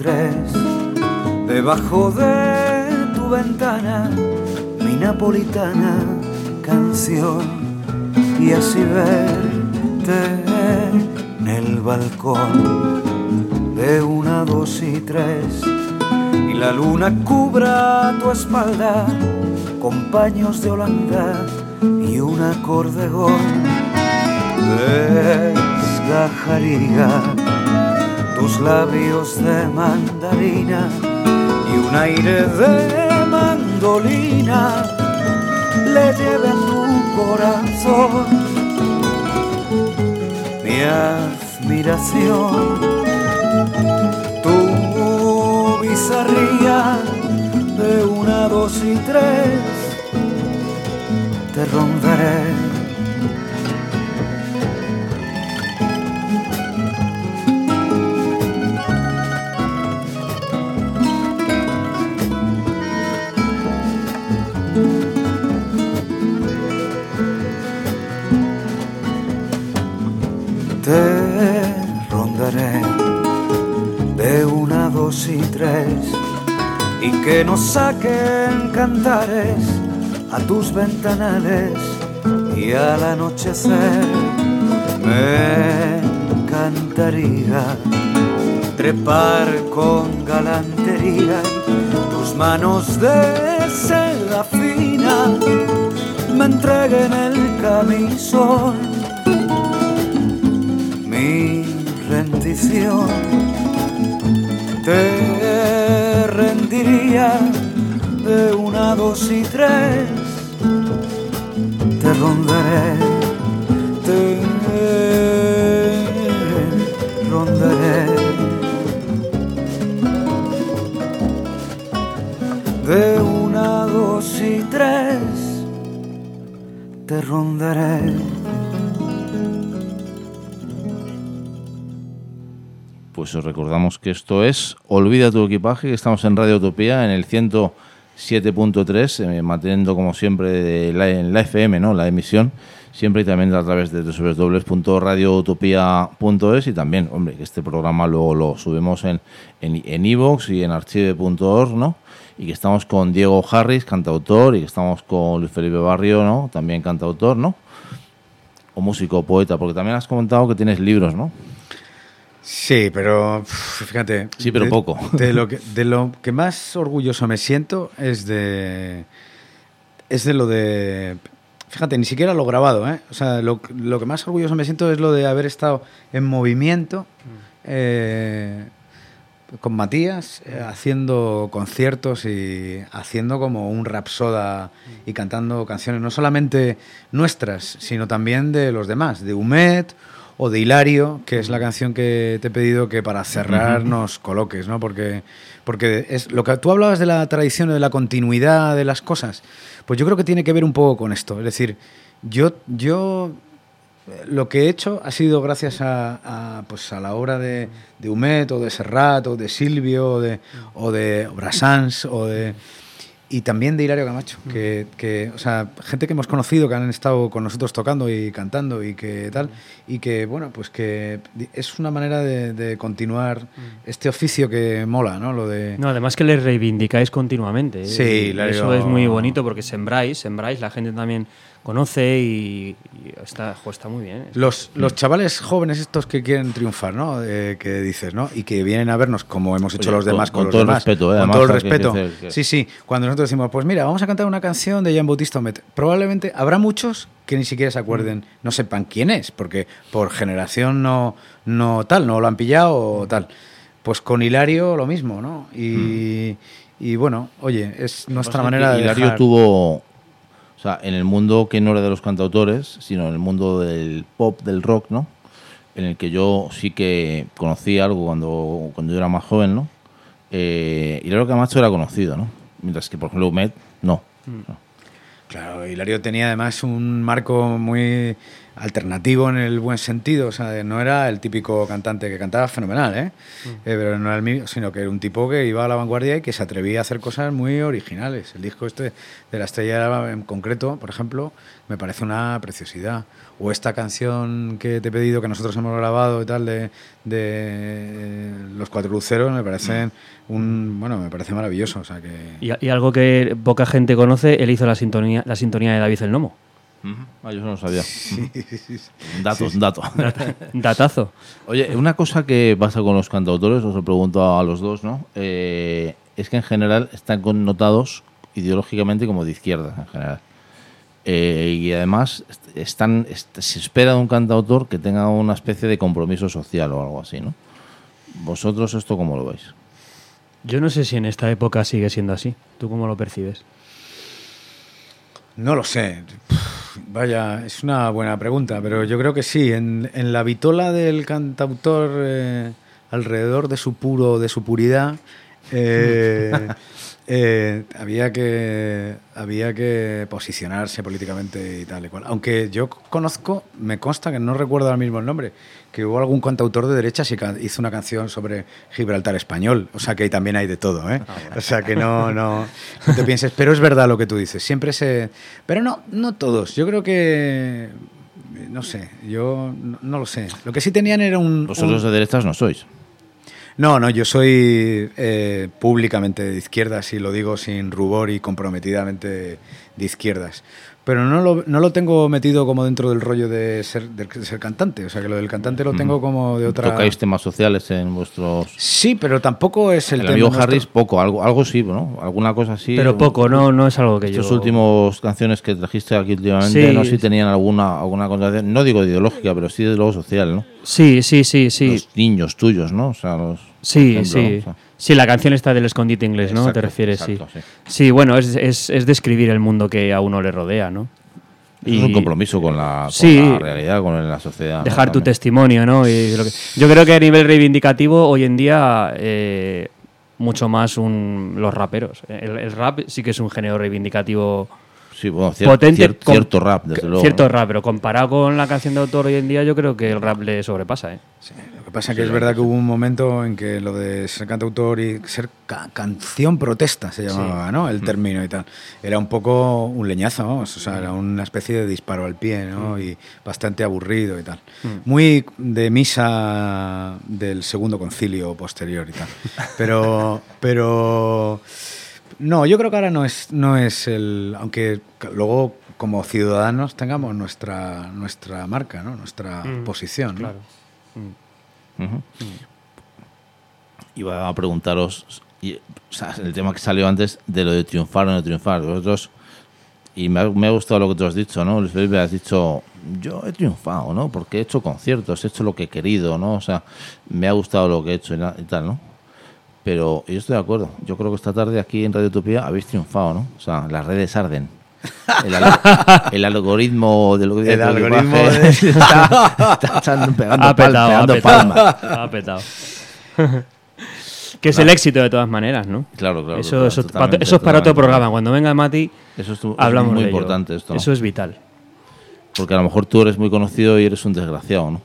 [SPEAKER 7] 23, debajo de tu ventana, mi napolitana canción, y así verte en el balcón de una, dos y tres, y la luna cubra tu espalda con paños de Holanda y un acordeón. Desgajaría tus labios de mandarina y un aire de mandolina le lleve a tu corazón. Mi admiración, tu bizarría de una, dos y tres, te rondaré y que nos saquen cantares a tus ventanales y al anochecer me encantaría trepar con galantería tus manos de seda fina me entreguen el camisón mi rendición. Te rendiría de una, dos y tres, te rondaré, te rondaré. De una, dos y tres, te rondaré.
[SPEAKER 1] Pues os recordamos que esto es Olvida tu equipaje, que estamos en Radio Utopía en el 107.3, eh, manteniendo como siempre la, en la FM, ¿no? La emisión, siempre y también a través de www.radioutopía.es y también, hombre, que este programa luego lo subimos en en iVoox y en archive.org, ¿no? Y que estamos con Diego Harris, cantautor, y que estamos con Luis Felipe Barrio, ¿no? También cantautor, ¿no? O músico, poeta, porque también has comentado que tienes libros, ¿no?
[SPEAKER 3] Sí, pero fíjate.
[SPEAKER 1] Sí, pero poco.
[SPEAKER 3] De lo, que, de lo que más orgulloso me siento es de. Es de lo de. Fíjate, ni siquiera lo grabado, ¿eh? O sea, lo, que más orgulloso me siento es lo de haber estado en movimiento eh, con Matías, eh, haciendo conciertos y haciendo como un rapsoda y cantando canciones, no solamente nuestras, sino también de los demás, de Humet o de Hilario, que es la canción que te he pedido que para cerrar nos coloques, ¿no? Porque, porque es lo que tú hablabas de la tradición o de la continuidad de las cosas, pues yo creo que tiene que ver un poco con esto. Es decir, yo, yo lo que he hecho ha sido gracias a, pues a la obra de, de Humet o de Serrat o de Silvio o de, o de Brassans o de y también de Hilario Camacho, que, que, o sea, gente que hemos conocido, que han estado con nosotros tocando y cantando y que tal, y que, bueno, pues que es una manera de, continuar este oficio que mola, ¿no? Lo de...
[SPEAKER 4] No, además que le reivindicáis continuamente. ¿eh?
[SPEAKER 3] Sí,
[SPEAKER 4] Eso es muy bonito porque sembráis, sembráis, la gente también conoce y, está, está muy bien.
[SPEAKER 3] Los, los chavales jóvenes estos que quieren triunfar, ¿no? Eh, que dices, ¿no? Y que vienen a vernos como hemos hecho los demás con,
[SPEAKER 1] todo
[SPEAKER 3] el
[SPEAKER 1] respeto, ¿eh?
[SPEAKER 3] Con todo el respeto. Sí, sí. Cuando nosotros decimos, pues mira, vamos a cantar una canción de Jean Bautista Omet. Probablemente habrá muchos que ni siquiera se acuerden, mm. no sepan quién es, porque por generación no, no tal, no lo han pillado o tal. Pues con Hilario lo mismo, ¿no? Y, mm. y bueno, oye, es nuestra manera de.
[SPEAKER 1] Hilario tuvo o sea, en el mundo que no era de los cantautores, sino en el mundo del pop, del rock, ¿no? En el que yo sí que conocí algo cuando, cuando yo era más joven, ¿no? Eh, Hilario Camacho era conocido, ¿no? Mientras que, por ejemplo, Humet, no.
[SPEAKER 3] Mm. Claro, Hilario tenía además un marco muy alternativo en el buen sentido, o sea, no era el típico cantante que cantaba fenomenal, ¿eh? Eh, pero no era el mío, sino que era un tipo que iba a la vanguardia y que se atrevía a hacer cosas muy originales. El disco este de La Estrella en concreto, por ejemplo, me parece una preciosidad. O esta canción que te he pedido, que nosotros hemos grabado y tal, de, de Los Cuatro Luceros, me parecen un, bueno, me parece maravilloso. O sea que...
[SPEAKER 4] Y, y algo que poca gente conoce, él hizo la sintonía, la sintonía de David el Nomo.
[SPEAKER 1] Ujú. Ah, yo eso no lo sabía. Un dato, un dato.
[SPEAKER 4] Datazo.
[SPEAKER 1] Oye, una cosa que pasa con los cantautores, os lo pregunto a los dos, ¿no? Eh, es que en general están connotados ideológicamente como de izquierda, en general. Eh, y además est- están, est- se espera de un cantautor que tenga una especie de compromiso social o algo así, ¿no? ¿Vosotros esto cómo lo veis?
[SPEAKER 4] Yo no sé si en esta época sigue siendo así. ¿Tú cómo lo percibes?
[SPEAKER 3] No lo sé. Vaya, es una buena pregunta, pero yo creo que sí. En, en la vitola del cantautor, eh, alrededor de su puro, de su puridad, eh, eh, había que había que posicionarse políticamente y tal y cual. Aunque yo conozco, me consta que no recuerdo ahora mismo el nombre, que hubo algún cantautor de derechas y hizo una canción sobre Gibraltar español. O sea que ahí también hay de todo, ¿eh? O sea que no, no, no te pienses. Pero es verdad lo que tú dices. Siempre se. Pero no, no todos. Yo creo que. No sé, yo no, no lo sé. Lo que sí tenían era un.
[SPEAKER 1] Vosotros
[SPEAKER 3] un-
[SPEAKER 1] de derechas no sois.
[SPEAKER 3] no, no, yo soy eh, públicamente de izquierdas y lo digo sin rubor y comprometidamente de izquierdas. Pero no lo, no lo tengo metido como dentro del rollo de ser, de ser cantante. O sea, que lo del cantante lo tengo como de otra...
[SPEAKER 1] ¿Tocáis temas sociales en vuestros...
[SPEAKER 3] Sí, pero tampoco es el,
[SPEAKER 1] El,
[SPEAKER 3] tema
[SPEAKER 1] amigo
[SPEAKER 3] nuestro.
[SPEAKER 1] Harris, poco, algo, algo sí, ¿no? Alguna cosa sí.
[SPEAKER 4] Pero poco, no, no es algo que yo...
[SPEAKER 1] Estos últimos canciones que trajiste aquí últimamente,
[SPEAKER 4] Sí.
[SPEAKER 1] no sé si tenían alguna alguna connotación, no digo ideológica, pero sí de luego social, ¿no?
[SPEAKER 4] Sí, sí, sí, sí.
[SPEAKER 1] Los niños tuyos, ¿no? O sea, los,
[SPEAKER 4] Sí,
[SPEAKER 1] ejemplo,
[SPEAKER 4] sí.
[SPEAKER 1] o sea.
[SPEAKER 4] Sí, la canción está del escondite inglés, ¿no?
[SPEAKER 1] Exacto,
[SPEAKER 4] Te refieres,
[SPEAKER 1] exacto,
[SPEAKER 4] sí.
[SPEAKER 1] sí.
[SPEAKER 4] Sí, bueno, es, es, es describir el mundo que a uno le rodea, ¿no?
[SPEAKER 1] Es un compromiso con la, con
[SPEAKER 4] Sí.
[SPEAKER 1] la realidad, con la sociedad. ¿no?
[SPEAKER 4] dejar tu testimonio, ¿no? Y lo que- yo creo que a nivel reivindicativo hoy en día eh, mucho más un, los raperos. El, el rap sí que es un género reivindicativo
[SPEAKER 1] Sí, bueno, cier-
[SPEAKER 4] potente.
[SPEAKER 1] cier- cierto rap, desde luego.
[SPEAKER 4] Cierto
[SPEAKER 1] ¿no?
[SPEAKER 4] rap, pero comparado con la canción de autor hoy en día yo creo que el rap le sobrepasa, ¿eh?
[SPEAKER 3] Lo que pasa es que es verdad que hubo un momento en que lo de ser cantautor y ser ca- canción protesta se llamaba, ¿no?
[SPEAKER 1] Mm.
[SPEAKER 3] El término y tal. Era un poco un leñazo, vamos, o sea, era una especie de disparo al pie, ¿no?
[SPEAKER 1] Mm.
[SPEAKER 3] Y bastante aburrido y tal. Muy de misa del segundo concilio posterior y tal. Pero, pero no, yo creo que ahora no es, no es el, aunque luego como ciudadanos tengamos nuestra, nuestra marca, ¿no? Nuestra
[SPEAKER 4] Mm,
[SPEAKER 3] posición, ¿no?
[SPEAKER 1] Ujú. Iba a preguntaros, y, o sea, el tema que salió antes de lo de triunfar o no triunfar. Vosotros, y me ha, me ha gustado lo que tú has dicho, ¿no? Luis Felipe, has dicho, yo he triunfado, ¿no? Porque he hecho conciertos, he hecho lo que he querido, ¿no? O sea, me ha gustado lo que he hecho y, y tal, ¿no? Pero yo estoy de acuerdo. Yo creo que esta tarde aquí en Radio Utopía habéis triunfado, ¿no? O sea, las redes arden. El, al- el algoritmo de lo que
[SPEAKER 3] El algoritmo de-
[SPEAKER 1] está, está echando- pegando,
[SPEAKER 4] Ha petado, ha
[SPEAKER 1] pegando
[SPEAKER 4] petado.
[SPEAKER 1] palmas.
[SPEAKER 4] Ha petado. que es el éxito de todas maneras, ¿no?
[SPEAKER 1] Claro, claro.
[SPEAKER 4] eso,
[SPEAKER 1] claro,
[SPEAKER 4] eso,
[SPEAKER 1] totalmente,
[SPEAKER 4] eso es para otro programa. Cuando venga Mati,
[SPEAKER 1] Eso es, tu- es
[SPEAKER 4] hablamos
[SPEAKER 1] muy
[SPEAKER 4] de ello.
[SPEAKER 1] importante esto, ¿no?
[SPEAKER 4] Eso es vital.
[SPEAKER 1] Porque a lo mejor tú eres muy conocido y eres un desgraciado, ¿no?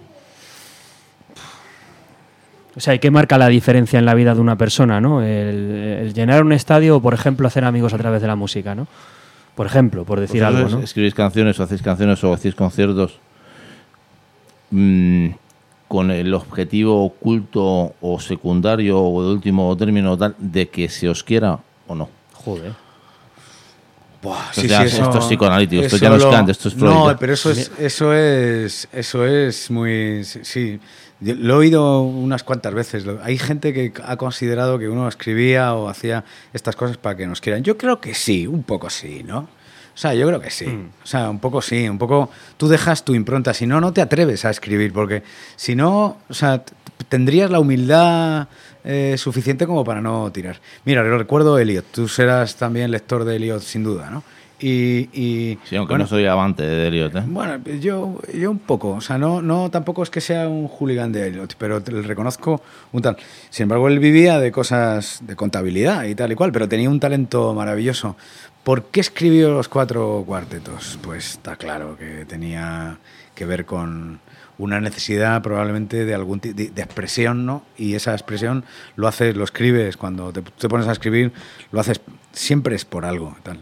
[SPEAKER 4] O sea, ¿y qué marca la diferencia en la vida de una persona, no? El, el llenar un estadio o, por ejemplo, hacer amigos a través de la música, ¿no? Por ejemplo, por decir algo, ¿no?
[SPEAKER 1] Escribís canciones o hacéis canciones o hacéis conciertos mm, con el objetivo oculto o secundario o de último término tal de que se os quiera o no.
[SPEAKER 4] Joder.
[SPEAKER 3] Buah,
[SPEAKER 1] Esto ya es- esto es psicoanalítico, esto ya no es Kant, esto es Freud,
[SPEAKER 3] No, pero eso es, eso es, eso es muy, sí, Lo he oído unas cuantas veces. Hay gente que ha considerado que uno escribía o hacía estas cosas para que nos quieran. Yo creo que sí, un poco sí, ¿no? O sea, yo creo que sí.
[SPEAKER 1] Mm.
[SPEAKER 3] O sea, un poco sí, un poco tú dejas tu impronta. Si no, no te atreves a escribir, porque si no, o sea, tendrías la humildad eh, suficiente como para no tirar. Mira, lo recuerdo Eliot. Tú serás también lector de Eliot, sin duda, ¿no? Y, y,
[SPEAKER 1] Sí, aunque
[SPEAKER 3] bueno,
[SPEAKER 1] no soy amante de Elliot, ¿eh?
[SPEAKER 3] bueno, yo, yo un poco, o sea, no, no tampoco es que sea un hooligan de Elliot, pero le reconozco un tal. Sin embargo, él vivía de cosas de contabilidad y tal y cual, pero tenía un talento maravilloso. ¿Por qué escribió los cuatro cuartetos? Pues está claro que tenía que ver con una necesidad probablemente de algún de, de expresión, ¿no? Y esa expresión lo haces, lo escribes cuando te, te pones a escribir, lo haces siempre es por algo, tal.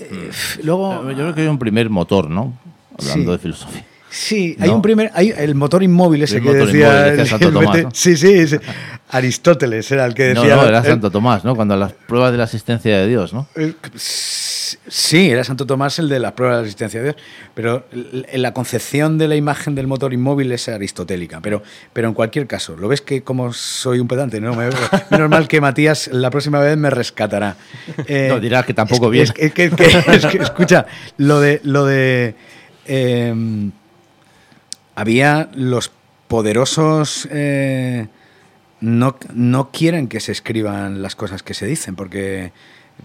[SPEAKER 3] Eh, luego
[SPEAKER 1] Yo creo que hay un primer motor, ¿no? Hablando
[SPEAKER 3] Sí.
[SPEAKER 1] de filosofía.
[SPEAKER 3] Sí, hay un primer, hay el motor inmóvil ese
[SPEAKER 1] El
[SPEAKER 3] que
[SPEAKER 1] motor
[SPEAKER 3] decía,
[SPEAKER 1] inmóvil, decía
[SPEAKER 3] el-
[SPEAKER 1] Santo
[SPEAKER 3] el
[SPEAKER 1] Tomás,
[SPEAKER 3] mete-
[SPEAKER 1] ¿no?
[SPEAKER 3] sí, sí, ese- Aristóteles era el que
[SPEAKER 1] No,
[SPEAKER 3] decía.
[SPEAKER 1] no, era
[SPEAKER 3] el-
[SPEAKER 1] Santo Tomás, ¿no? Cuando las pruebas de la existencia de Dios, ¿no?
[SPEAKER 3] el- sí, era Santo Tomás el de las pruebas de la existencia de Dios, pero la concepción de la imagen del motor inmóvil es aristotélica. Pero, pero en cualquier caso, ¿lo ves que como soy un pedante? No, me, menos mal que Matías la próxima vez me rescatará. Eh,
[SPEAKER 1] No, dirás que tampoco bien.
[SPEAKER 3] Es, que- que- es que, escucha, lo de, lo de em, había los poderosos eh, no, no quieren que se escriban las cosas que se dicen porque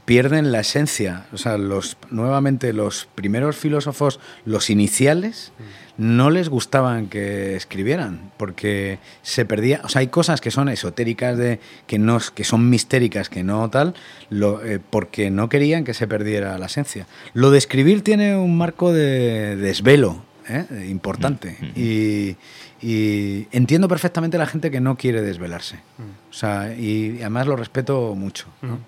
[SPEAKER 3] pierden la esencia. O sea, los, nuevamente los primeros filósofos, los iniciales, no les gustaban que escribieran porque se perdía. O sea, hay cosas que son esotéricas, de, que, no, que son mistéricas, que no tal, lo, eh, porque no querían que se perdiera la esencia. Lo de escribir tiene un marco de desvelo. ¿Eh? importante. Y, y entiendo perfectamente a la gente que no quiere desvelarse. O sea y además lo respeto mucho ¿no?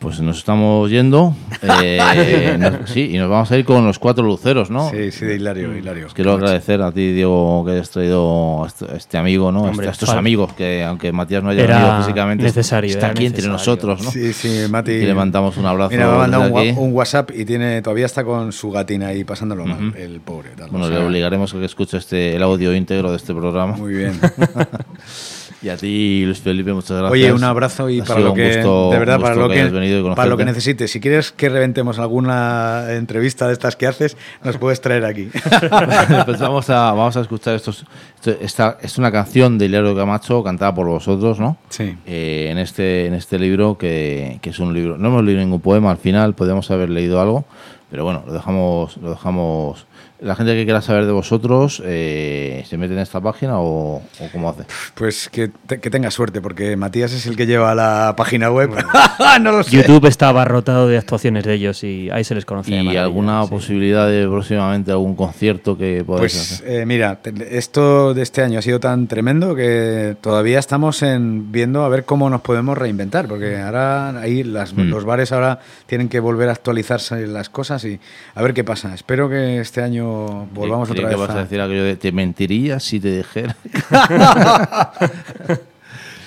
[SPEAKER 1] Pues nos estamos yendo. eh, nos- sí, y nos vamos a ir con los cuatro luceros, ¿no?
[SPEAKER 3] sí sí de Hilario Hilario
[SPEAKER 1] Os quiero agradecer a ti, Diego, que hayas traído a este, este amigo, ¿no?
[SPEAKER 4] Hombre,
[SPEAKER 1] a estos amigos que, aunque Matías no haya
[SPEAKER 4] Era
[SPEAKER 1] venido físicamente,
[SPEAKER 4] necesario,
[SPEAKER 1] está aquí entre nosotros, ¿no?
[SPEAKER 3] sí sí Mati
[SPEAKER 1] Y le mandamos un abrazo.
[SPEAKER 3] Mira, me ha mandado un, WhatsApp y tiene todavía está con su gatina ahí pasándolo mal, el pobre. tal,
[SPEAKER 1] Bueno,
[SPEAKER 3] o sea,
[SPEAKER 1] le obligaremos a que escuche este, el audio íntegro de este programa.
[SPEAKER 3] Muy bien.
[SPEAKER 1] Y a ti, Luis Felipe, muchas gracias.
[SPEAKER 3] Oye, un abrazo y
[SPEAKER 1] Ha
[SPEAKER 3] para lo que
[SPEAKER 1] gusto-
[SPEAKER 3] de verdad para lo
[SPEAKER 1] que
[SPEAKER 3] para lo que necesites. Si quieres que reventemos alguna entrevista de estas que haces, nos puedes traer aquí.
[SPEAKER 1] pues vamos a, vamos a escuchar estos. esto- esta, es una canción de Hilario Camacho cantada por vosotros, ¿no?
[SPEAKER 3] Sí.
[SPEAKER 1] Eh, en, este, en este libro, que, que es un libro. No hemos leído ningún poema, al final podemos haber leído algo, pero bueno, lo dejamos. Lo dejamos la gente que quiera saber de vosotros, eh, ¿se mete en esta página o, o cómo hace?
[SPEAKER 3] Pues que, te- que tenga suerte, porque Matías es el que lleva la página web. no lo sé.
[SPEAKER 4] YouTube está abarrotado de actuaciones de ellos y ahí se les conoce.
[SPEAKER 1] ¿Y alguna
[SPEAKER 4] sí.
[SPEAKER 1] posibilidad de próximamente algún concierto que podáis
[SPEAKER 3] Pues
[SPEAKER 1] hacer?
[SPEAKER 3] eh, mira, esto de este año ha sido tan tremendo que todavía estamos en viendo a ver cómo nos podemos reinventar, porque ahora ahí las-
[SPEAKER 1] Mm.
[SPEAKER 3] los bares ahora tienen que volver a actualizarse las cosas y a ver qué pasa. Espero que este año volvamos otra vez.
[SPEAKER 1] vas a
[SPEAKER 3] a-
[SPEAKER 1] decir aquello de te mentiría si te dijera.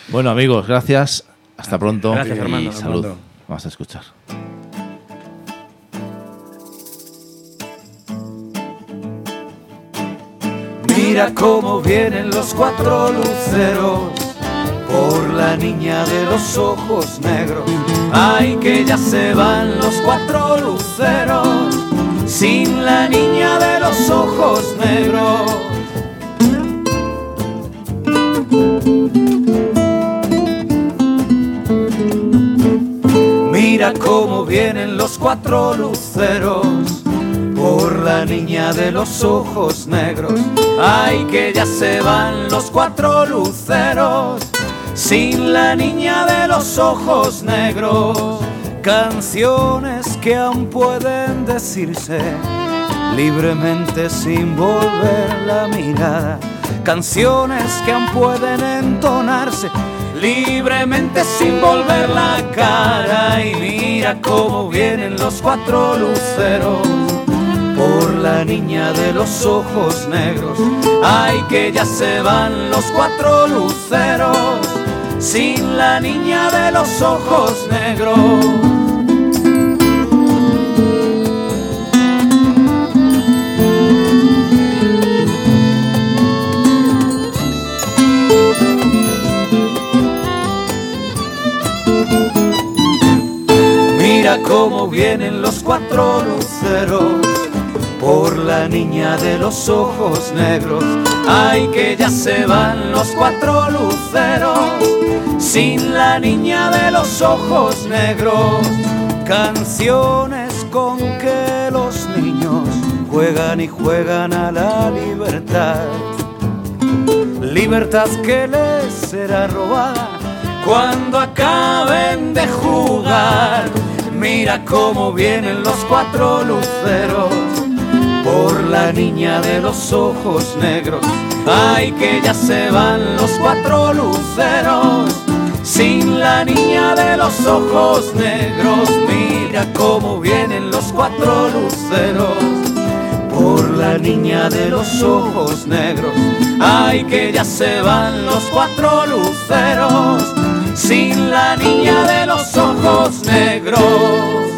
[SPEAKER 1] bueno, amigos, gracias. Hasta pronto.
[SPEAKER 4] Gracias,
[SPEAKER 1] y
[SPEAKER 4] Armando.
[SPEAKER 1] salud.
[SPEAKER 3] Armando.
[SPEAKER 1] Vamos a escuchar.
[SPEAKER 7] Mira cómo vienen los cuatro luceros por la niña de los ojos negros. Ay, que ya se van los cuatro luceros sin la niña de los ojos negros. Mira cómo vienen los cuatro luceros por la niña de los ojos negros. Ay, que ya se van los cuatro luceros sin la niña de los ojos negros. Canciones que aún pueden decirse libremente sin volver la mirada. Canciones que aún pueden entonarse libremente sin volver la cara. Y mira cómo vienen los cuatro luceros por la niña de los ojos negros. Ay, que ya se van los cuatro luceros sin la niña de los ojos negros. Mira cómo vienen los cuatro luceros por la niña de los ojos negros. Ay, que ya se van los cuatro luceros sin la niña de los ojos negros. Canciones con que los niños juegan y juegan a la libertad. Libertad que les será robada cuando acaben de jugar. Mira cómo vienen los cuatro luceros por la niña de los ojos negros. Ay, que ya se van los cuatro luceros sin la niña de los ojos negros. Mira cómo vienen los cuatro luceros por la niña de los ojos negros. Ay, que ya se van los cuatro luceros sin la niña de los ojos negros.